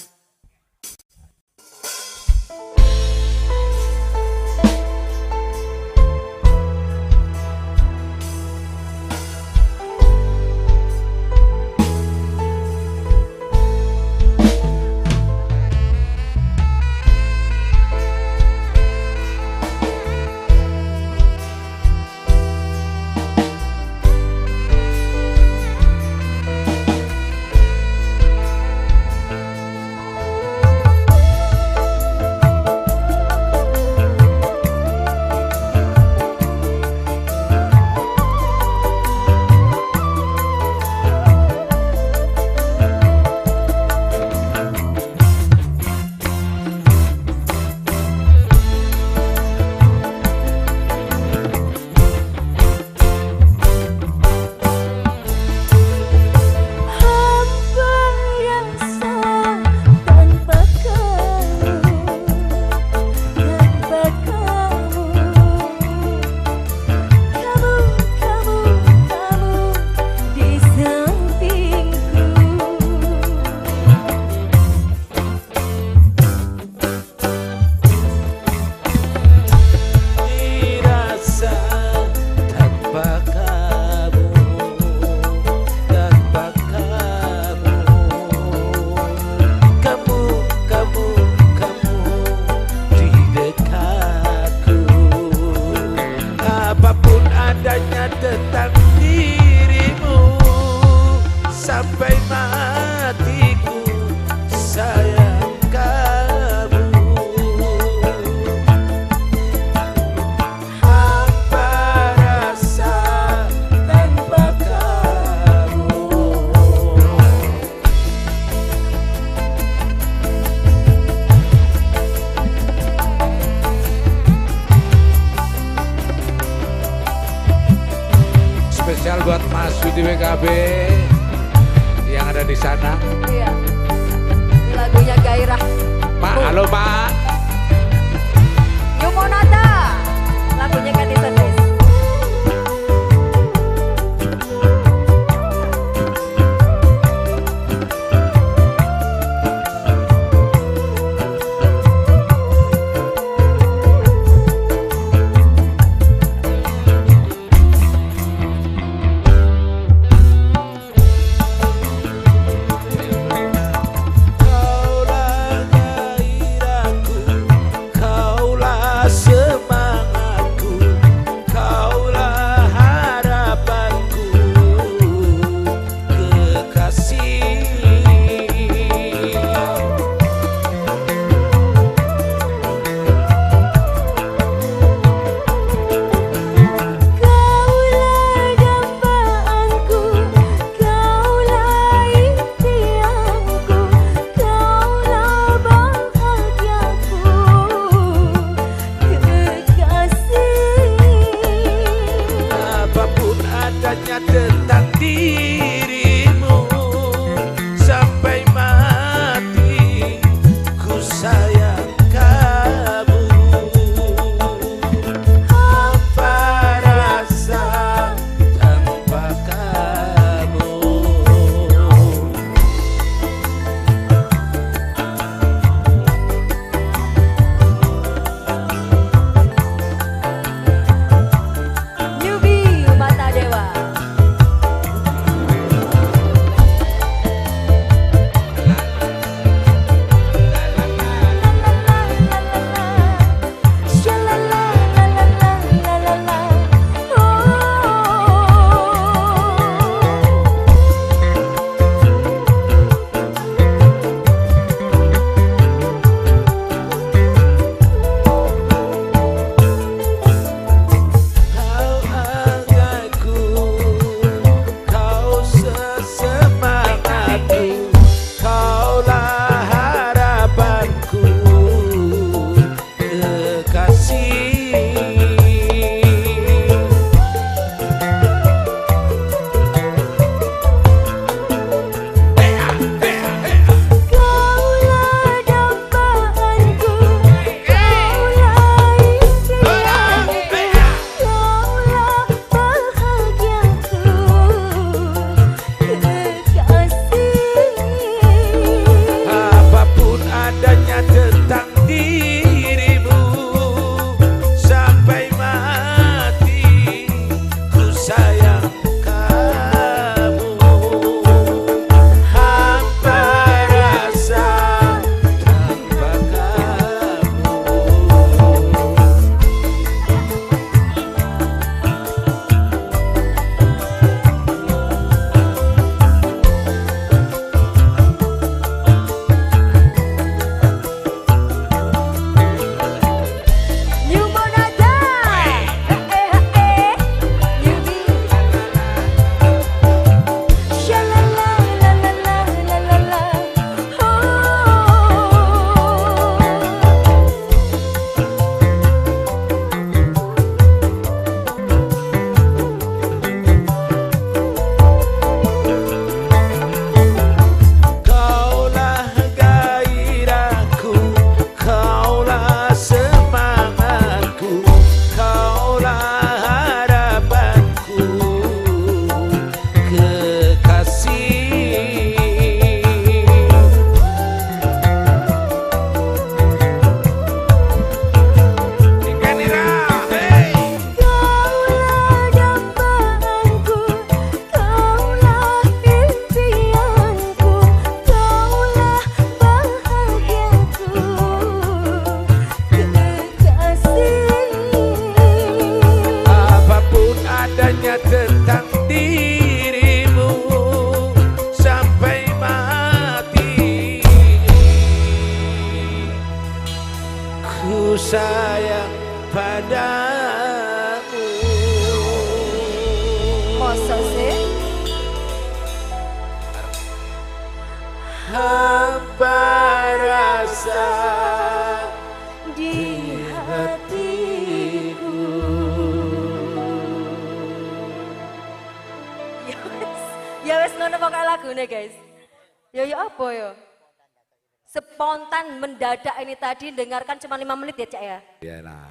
F: Spontan mendadak ini tadi dengarkan cuma lima menit ya cak ya.
B: Ya nah.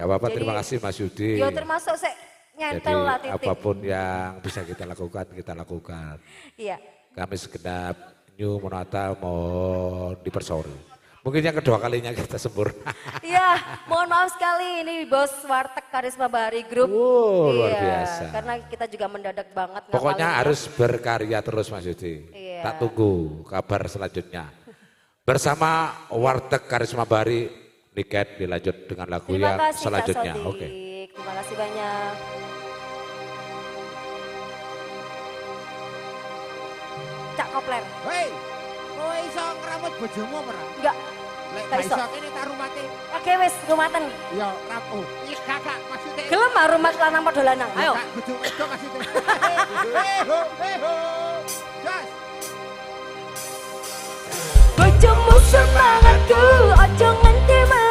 B: Gak apa-apa,
F: Jadi-
B: terima kasih Mas Yudi.
F: Ya termasuk
B: Jadi
F: nyentel lah titik.
B: apa pun yang bisa kita lakukan, kita lakukan.
F: Iya.
B: Kami segenap New Monata mau dipersori. Mungkin yang kedua kalinya kita sempurna. <laughs>
F: Iya, mohon maaf sekali ini bos Warteg Karisma Bahari Group.
B: Wow, luar
F: Iya,
B: biasa.
F: Karena kita juga mendadak banget.
B: Pokoknya harus berkarya terus Mas Yudi.
F: Iya.
B: Tak tunggu kabar selanjutnya. Bersama Warteg Karisma Bahari, Niket dilanjut dengan lagu
F: Terima
B: yang
F: kasih
B: selanjutnya.
F: Kak
B: Oke.
F: Sodik. Terima kasih banyak. Cak Kopler.
H: Hei, kowe iso ngeramut bojomu ora?
F: Enggak.
H: Lek
F: Gak iso.
H: kene tak rumate.
F: Oke wis, rumaten.
H: Ya rapo. Iya kakak maksudnya.
F: Gelem ah rumah lanang padha lanang. Ayo.
H: Kak kudu wedok maksudnya. <laughs> Heho, heho. Gas.
D: Bojomu semangatku, ojo nganti melayu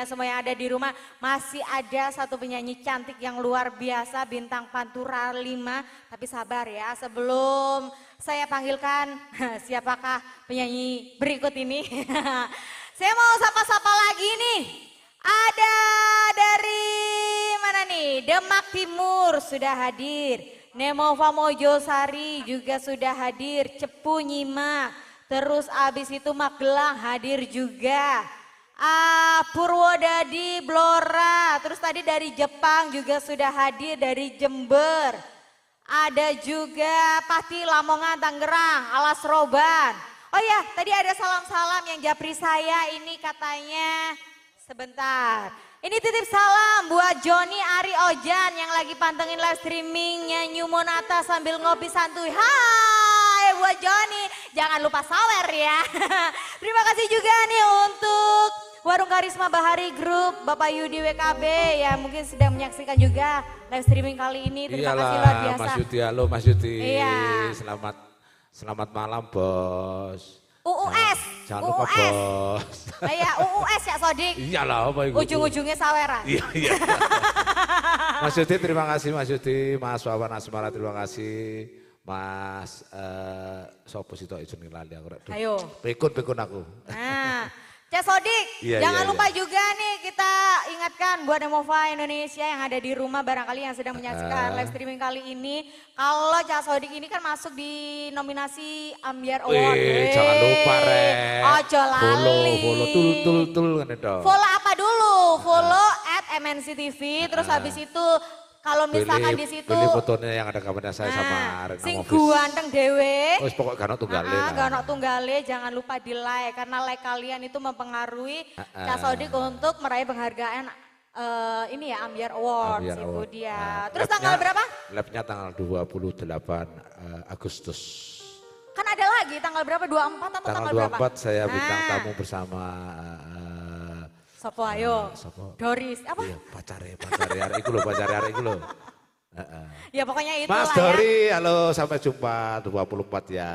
E: kalian semua yang ada di rumah. Masih ada satu penyanyi cantik yang luar biasa, Bintang Pantura 5. Tapi sabar ya, sebelum saya panggilkan <laughs> siapakah penyanyi berikut ini. <laughs> saya mau sapa-sapa lagi nih. Ada dari mana nih? Demak Timur sudah hadir. Nemova Mojosari juga sudah hadir. Cepu Nyimak. Terus abis itu Magelang hadir juga. Ah, Purwodadi Blora. Terus tadi dari Jepang juga sudah hadir dari Jember. Ada juga Pati Lamongan Tangerang, Alas Roban. Oh ya, tadi ada salam-salam yang japri saya ini katanya Sebentar. Ini titip salam buat Joni Ari Ojan yang lagi pantengin live streamingnya New Monata sambil ngopi santuy. Hai buat Joni, jangan lupa sawer ya. <laughs> Terima kasih juga nih untuk Warung Karisma Bahari Group, Bapak Yudi WKB ya mungkin sedang menyaksikan juga live streaming kali ini. Terima kasih luar
B: Iyalah
E: biasa.
B: Mas Yudi, halo Mas Yudi.
E: Iya.
B: Selamat selamat malam bos.
E: UUS,
B: Jangan lupa
E: UUS.
B: bos.
E: Iya UUS ya Sodik.
B: Iyalah apa itu?
E: Ujung-ujungnya saweran.
B: Iya, iya. <laughs> Mas Yudi terima kasih Mas Yudi, Mas Wawan Asmara terima kasih. Mas eh sopo sito jeneng lali aku.
E: Ayo.
B: Pikun pikun aku.
E: Nah, Cak Sodik,
B: Iya,
E: jangan
B: iya,
E: lupa
B: iya.
E: juga nih kita ingatkan buat Demova Indonesia yang ada di rumah barangkali yang sedang menyaksikan
B: Ah.
E: live streaming kali ini. Kalau Cak Sodik ini kan masuk di nominasi Ambiar Award. Wih.
B: jangan lupa rek.
E: Ojo lali.
B: Follow, follow, tul, tul, tul, kan.
E: Follow apa dulu? Follow at MNC TV, terus habis itu kalau misalkan di situ
B: Pilih fotonya yang ada gambarnya saya sama
E: nah,
B: Renang
E: sing
B: Office.
E: ganteng dewe.
B: Wis pokok gak ono tunggale.
E: Ah,
B: lah.
E: gak ono tunggale, jangan lupa di like karena like kalian itu mempengaruhi
B: Ah,
E: Cak
B: ah.
E: Sodik untuk meraih penghargaan eh, ini ya Ambiar Awards
B: Ambiar
E: itu
B: Award.
E: dia.
B: Nah,
E: Terus
B: labnya-
E: tanggal berapa?
B: Labnya tanggal 28 eh, Agustus.
E: Kan ada lagi tanggal berapa? 24 atau
B: Tanggal
E: tanggal, berapa?
B: 24 saya bintang
E: Nah,
B: tamu bersama eh,
E: Sopo ayo.
B: Sopo?
E: Doris, apa?
B: Iya, pacare, pacare arek iku lho, pacare arek iku lho. Heeh.
E: Ya pokoknya itu
B: Mas
E: lah ya.
B: Dori, halo sampai jumpa 24 ya.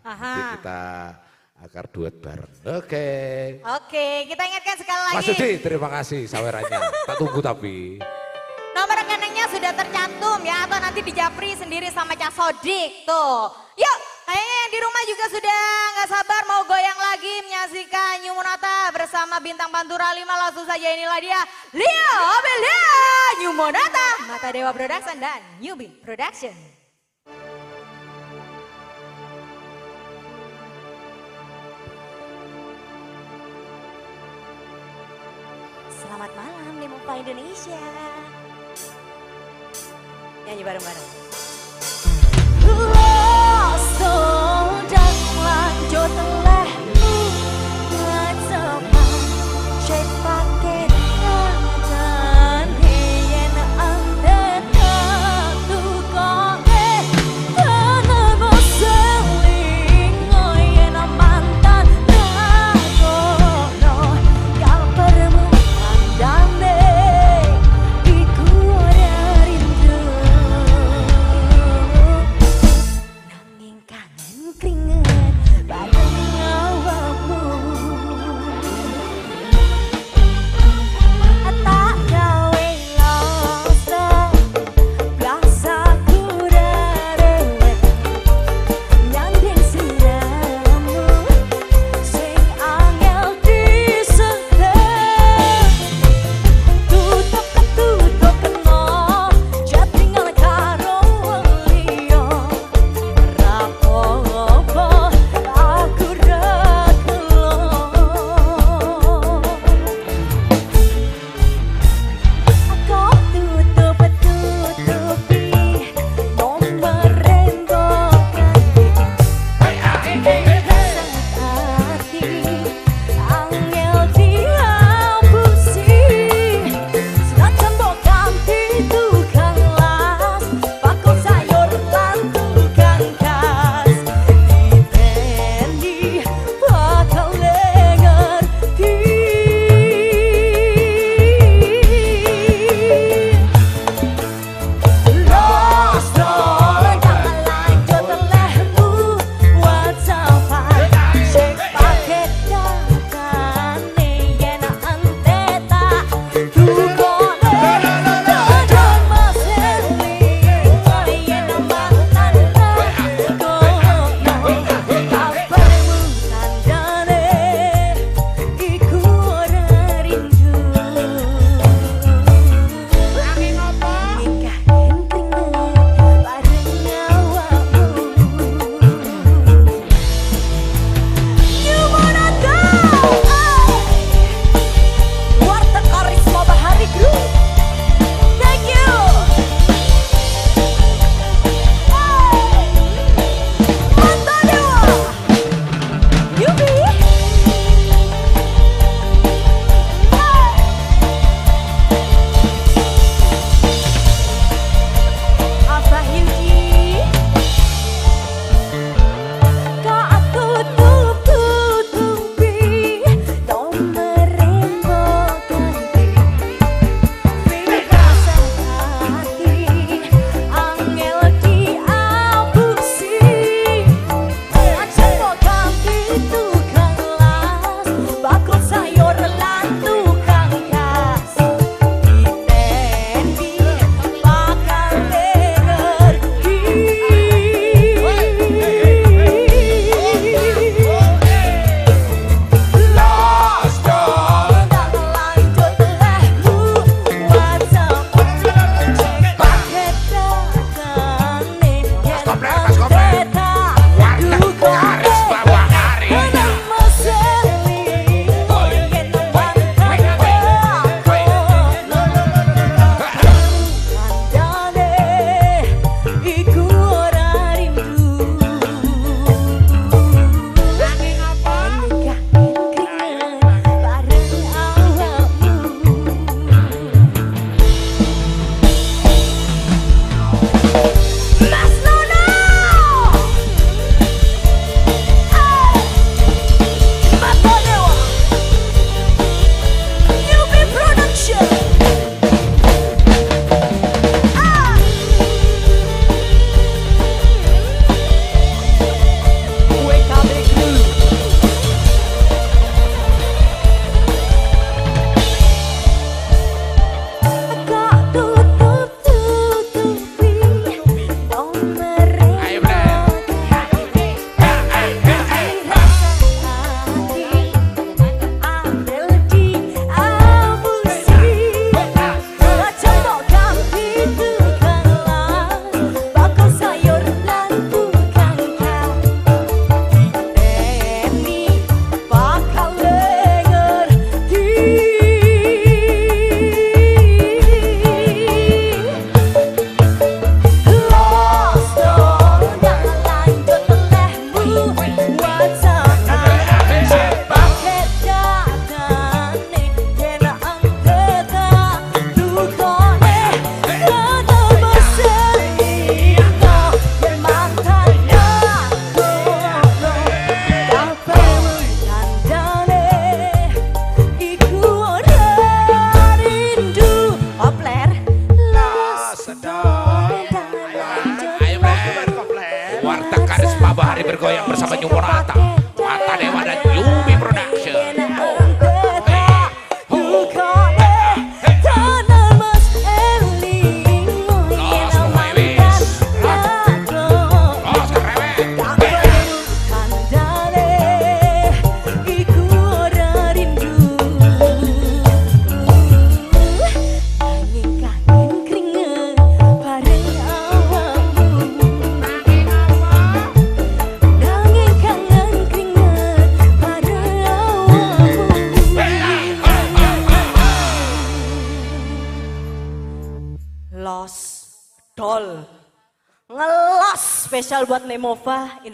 E: Aha.
B: Nanti kita akan duet bareng. Oke.
E: Oke, kita ingatkan sekali lagi.
B: Mas Dodi, terima kasih sawerannya. tak tunggu tapi.
E: Nomor rekeningnya sudah tercantum ya atau nanti dijapri sendiri sama Cak Sodik tuh. Yuk, kayaknya yang di rumah juga sudah nggak sabar mau goyang lagi menyaksikan New Monata bersama bintang Pantura 5 langsung saja inilah dia Lia Amelia New Monata Mata Dewa Production dan Newbie Production.
F: Selamat malam Limpa Indonesia. Nyanyi bareng-bareng.
D: Iku ora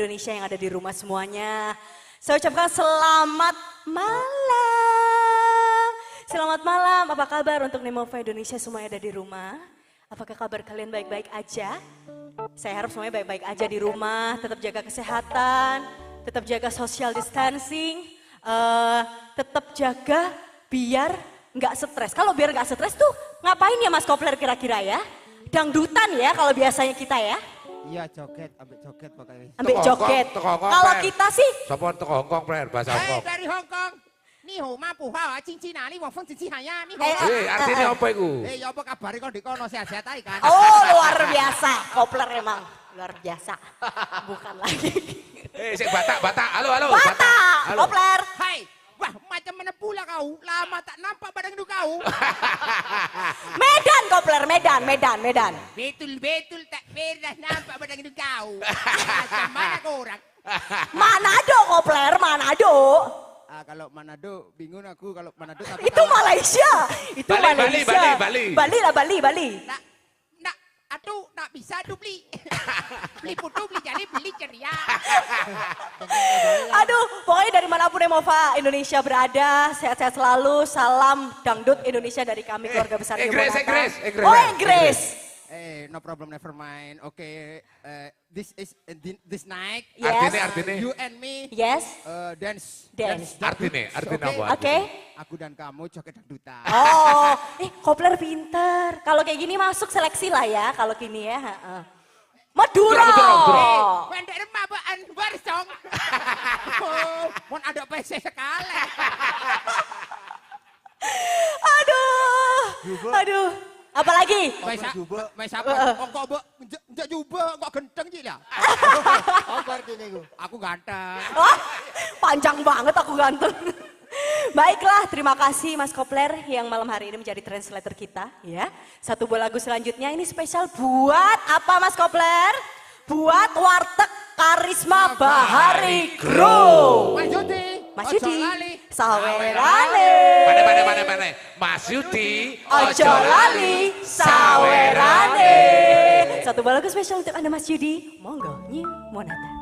F: Indonesia yang ada di rumah semuanya. Saya ucapkan selamat malam. Selamat malam, apa kabar untuk Nemova Indonesia semua yang ada di rumah? Apakah kabar kalian baik-baik aja? Saya harap semuanya baik-baik aja di rumah, tetap jaga kesehatan, tetap jaga social distancing, eh, tetap jaga biar nggak stres. Kalau biar nggak stres tuh ngapain ya Mas Kopler kira-kira ya? Dangdutan ya kalau biasanya kita ya,
H: Iya joget, ambil joget pokoknya.
F: ambil joget.
B: Hongkong, Hongkong,
F: Kalau kita sih
B: Sapa teko Hongkong, Prer, bahasa
H: Eh
B: Hongkong.
H: dari Hong Kong. Ni ho ma pu hao, cing cing nali, wong feng cing cing haya, ni ho.
F: Eh,
B: Eh, artinya apa itu?
H: Eh, ya apa kabar kok di kono sehat-sehat aja kan?
F: Oh luar biasa, Kopler emang luar biasa. Bukan lagi.
B: Eh, sik Batak, Batak. Halo, halo.
F: Batak. Kopler.
H: Hai, wah macam mana pula kau? Lama tak nampak badan hidup kau. <laughs>
F: Medan Kopler, Medan, Medan, Medan.
H: Betul-betul tak pernah nampak badan hidup kau. <laughs> Macam mana kau orang?
F: Manado Kopler, Manado.
H: Ah, kalau Manado, bingung aku kalau Manado tapi
F: Itu Malaysia. Itu
B: Bali, Bali,
F: Malaysia.
B: Bali, Bali.
F: Bali lah, Bali, Bali.
H: nak aduh nak bisa tu beli. <laughs> beli putu beli jali beli ceria.
F: Aduh, pokoknya dari mana pun Emova Indonesia berada, sehat-sehat selalu. Salam dangdut Indonesia dari kami keluarga besar
B: eh,
F: New
B: Grace,
F: Monata.
B: eh, Grace, eh, Grace.
F: Oh, Inggris.
H: Eh, no problem, never mind. Okay, uh, this is uh, thi- this night.
F: Yes.
B: Artinya, artinya.
H: You and me
F: Yes.
H: uh, dance.
F: Dance.
B: Artinya, artinya
H: Oke.
B: apa?
F: Oke.
H: Aku dan kamu joget dangdutan.
F: Oh, eh Kopler pinter. Kalau kayak gini masuk seleksi lah ya, kalau gini ya. heeh. Madura.
H: Eh, pendek remah baan barsong. <laughs> oh, mon ada PC sekali.
F: Aduh, aduh. Apalagi?
H: Mai sa, mai
F: Eh,
H: sapa? Kok kok mbok njak njak juba kok genteng sih lah. <laughs> Apa artinya iku? Aku ganteng.
F: Wah, panjang banget aku ganteng. Baiklah, terima kasih Mas Kopler yang malam hari ini menjadi translator kita. Ya, satu buah lagu selanjutnya ini spesial buat apa Mas Kopler? Buat warteg Karisma Bahari Group.
H: Mas Yudi.
F: Yudi,
H: lali.
B: mana, mana, mana. Mas Yudi.
F: Ojo lali, sawerane. Satu buah lagu spesial untuk Anda Mas Yudi. Monggo, New Monata.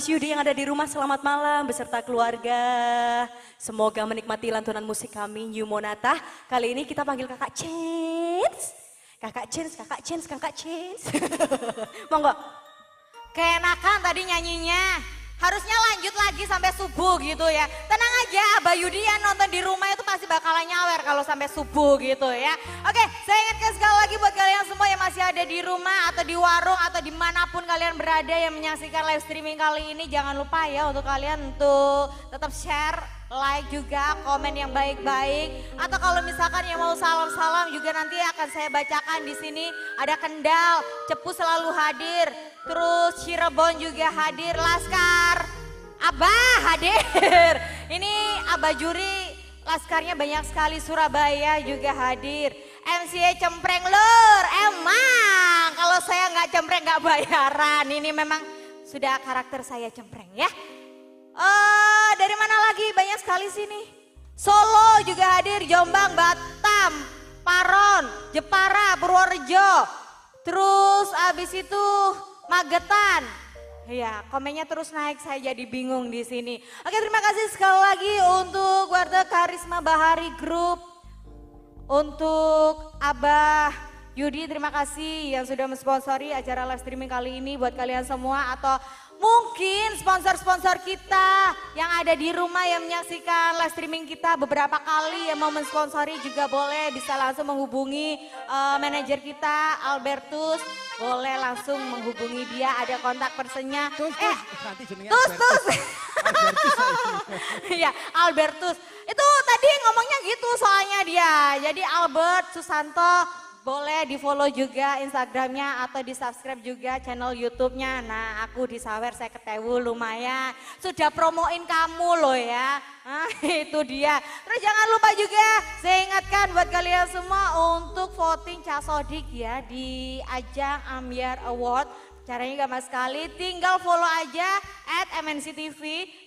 F: Mas Yudi yang ada di rumah selamat malam beserta keluarga. Semoga menikmati lantunan musik kami New Monata. Kali ini kita panggil kakak Chins. Kakak Chins, kakak Chins, kakak Chins. <laughs> Monggo.
E: Keenakan tadi nyanyinya. Harusnya lanjut lagi sampai subuh gitu ya. Tenang aja, Abah Yudi yang nonton di rumah itu pasti bakalan nyawer kalau sampai subuh gitu ya. Oke, saya ingatkan sekali lagi buat kalian semua yang masih ada di rumah atau di warung atau di mana pun kalian berada yang menyaksikan live streaming kali ini. Jangan lupa ya untuk kalian untuk tetap share like juga, komen yang baik-baik. Atau kalau misalkan yang mau salam-salam juga nanti akan saya bacakan di sini. Ada Kendal, Cepu selalu hadir. Terus Cirebon juga hadir, Laskar. Abah hadir. <laughs> Ini Abah Juri, Laskarnya banyak sekali, Surabaya juga hadir. MCA Cempreng Lur, emang kalau saya nggak cempreng nggak bayaran. Ini memang sudah karakter saya cempreng ya. Eh, dari mana lagi? Banyak sekali sini. Solo juga hadir, Jombang, Batam, Paron, Jepara, Purworejo. Terus abis itu Magetan. Iya, komennya terus naik, saya jadi bingung di sini. Oke, terima kasih sekali lagi untuk Warga Karisma Bahari Group. Untuk Abah Yudi terima kasih yang sudah mensponsori acara live streaming kali ini buat kalian semua atau mungkin sponsor-sponsor kita yang ada di rumah yang menyaksikan live streaming kita beberapa kali yang mau mensponsori juga boleh bisa langsung menghubungi eh, manajer kita Albertus boleh langsung menghubungi dia ada kontak personnya
H: Tus,
E: eh
H: tus,
E: tus
H: Albertus.
E: tus. <laughs> Iya, Albertus. Itu tadi ngomongnya gitu soalnya dia. Jadi Albert Susanto boleh di follow juga Instagramnya atau di subscribe juga channel YouTube-nya. Nah aku di Sawer saya ketewu lumayan. Sudah promoin kamu loh ya. Nah, <laughs> itu dia. Terus jangan lupa juga saya ingatkan buat kalian semua untuk voting Casodik ya di ajang Ambiar Award. Caranya gampang sekali, tinggal follow aja at MNC.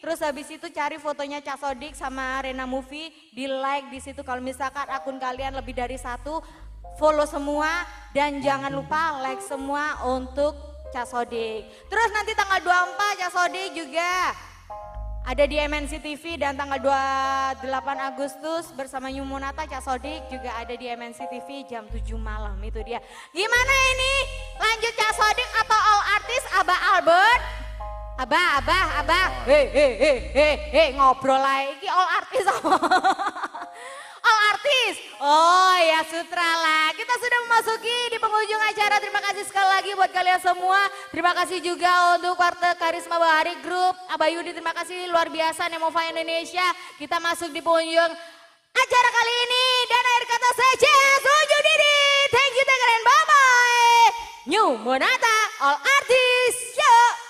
E: Terus habis itu cari fotonya Cak Sodik sama Rena Movie, di like di situ. Kalau misalkan akun kalian lebih dari satu, follow semua dan jangan lupa like semua untuk Cak Sodik. Terus nanti tanggal 24 Cak Sodik juga ada di MNC TV dan tanggal 28 Agustus bersama New Monata Cak Sodik juga ada di MNC TV jam 7 malam itu dia. Gimana ini? Lanjut Cak Sodik atau all artis Abah Albert? Abah, Abah, Abah. Hei, hei, hei, hei, hei, ngobrol lagi all artis <laughs> All artis. Oh ya sutra lah. Kita sudah memasuki di penghujung acara. Terima kasih sekali lagi buat kalian semua. Terima kasih juga untuk Warteg Karisma Bahari Group. Abah Yudi terima kasih luar biasa Nemova Indonesia. Kita masuk di penghujung acara kali ini. Dan akhir kata saya Cies unjuk diri. Thank you, thank you, bye-bye. New Monata All Artis. Yuk.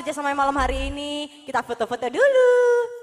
F: Luar biasa kerja sama malam hari ini. Kita foto-foto dulu.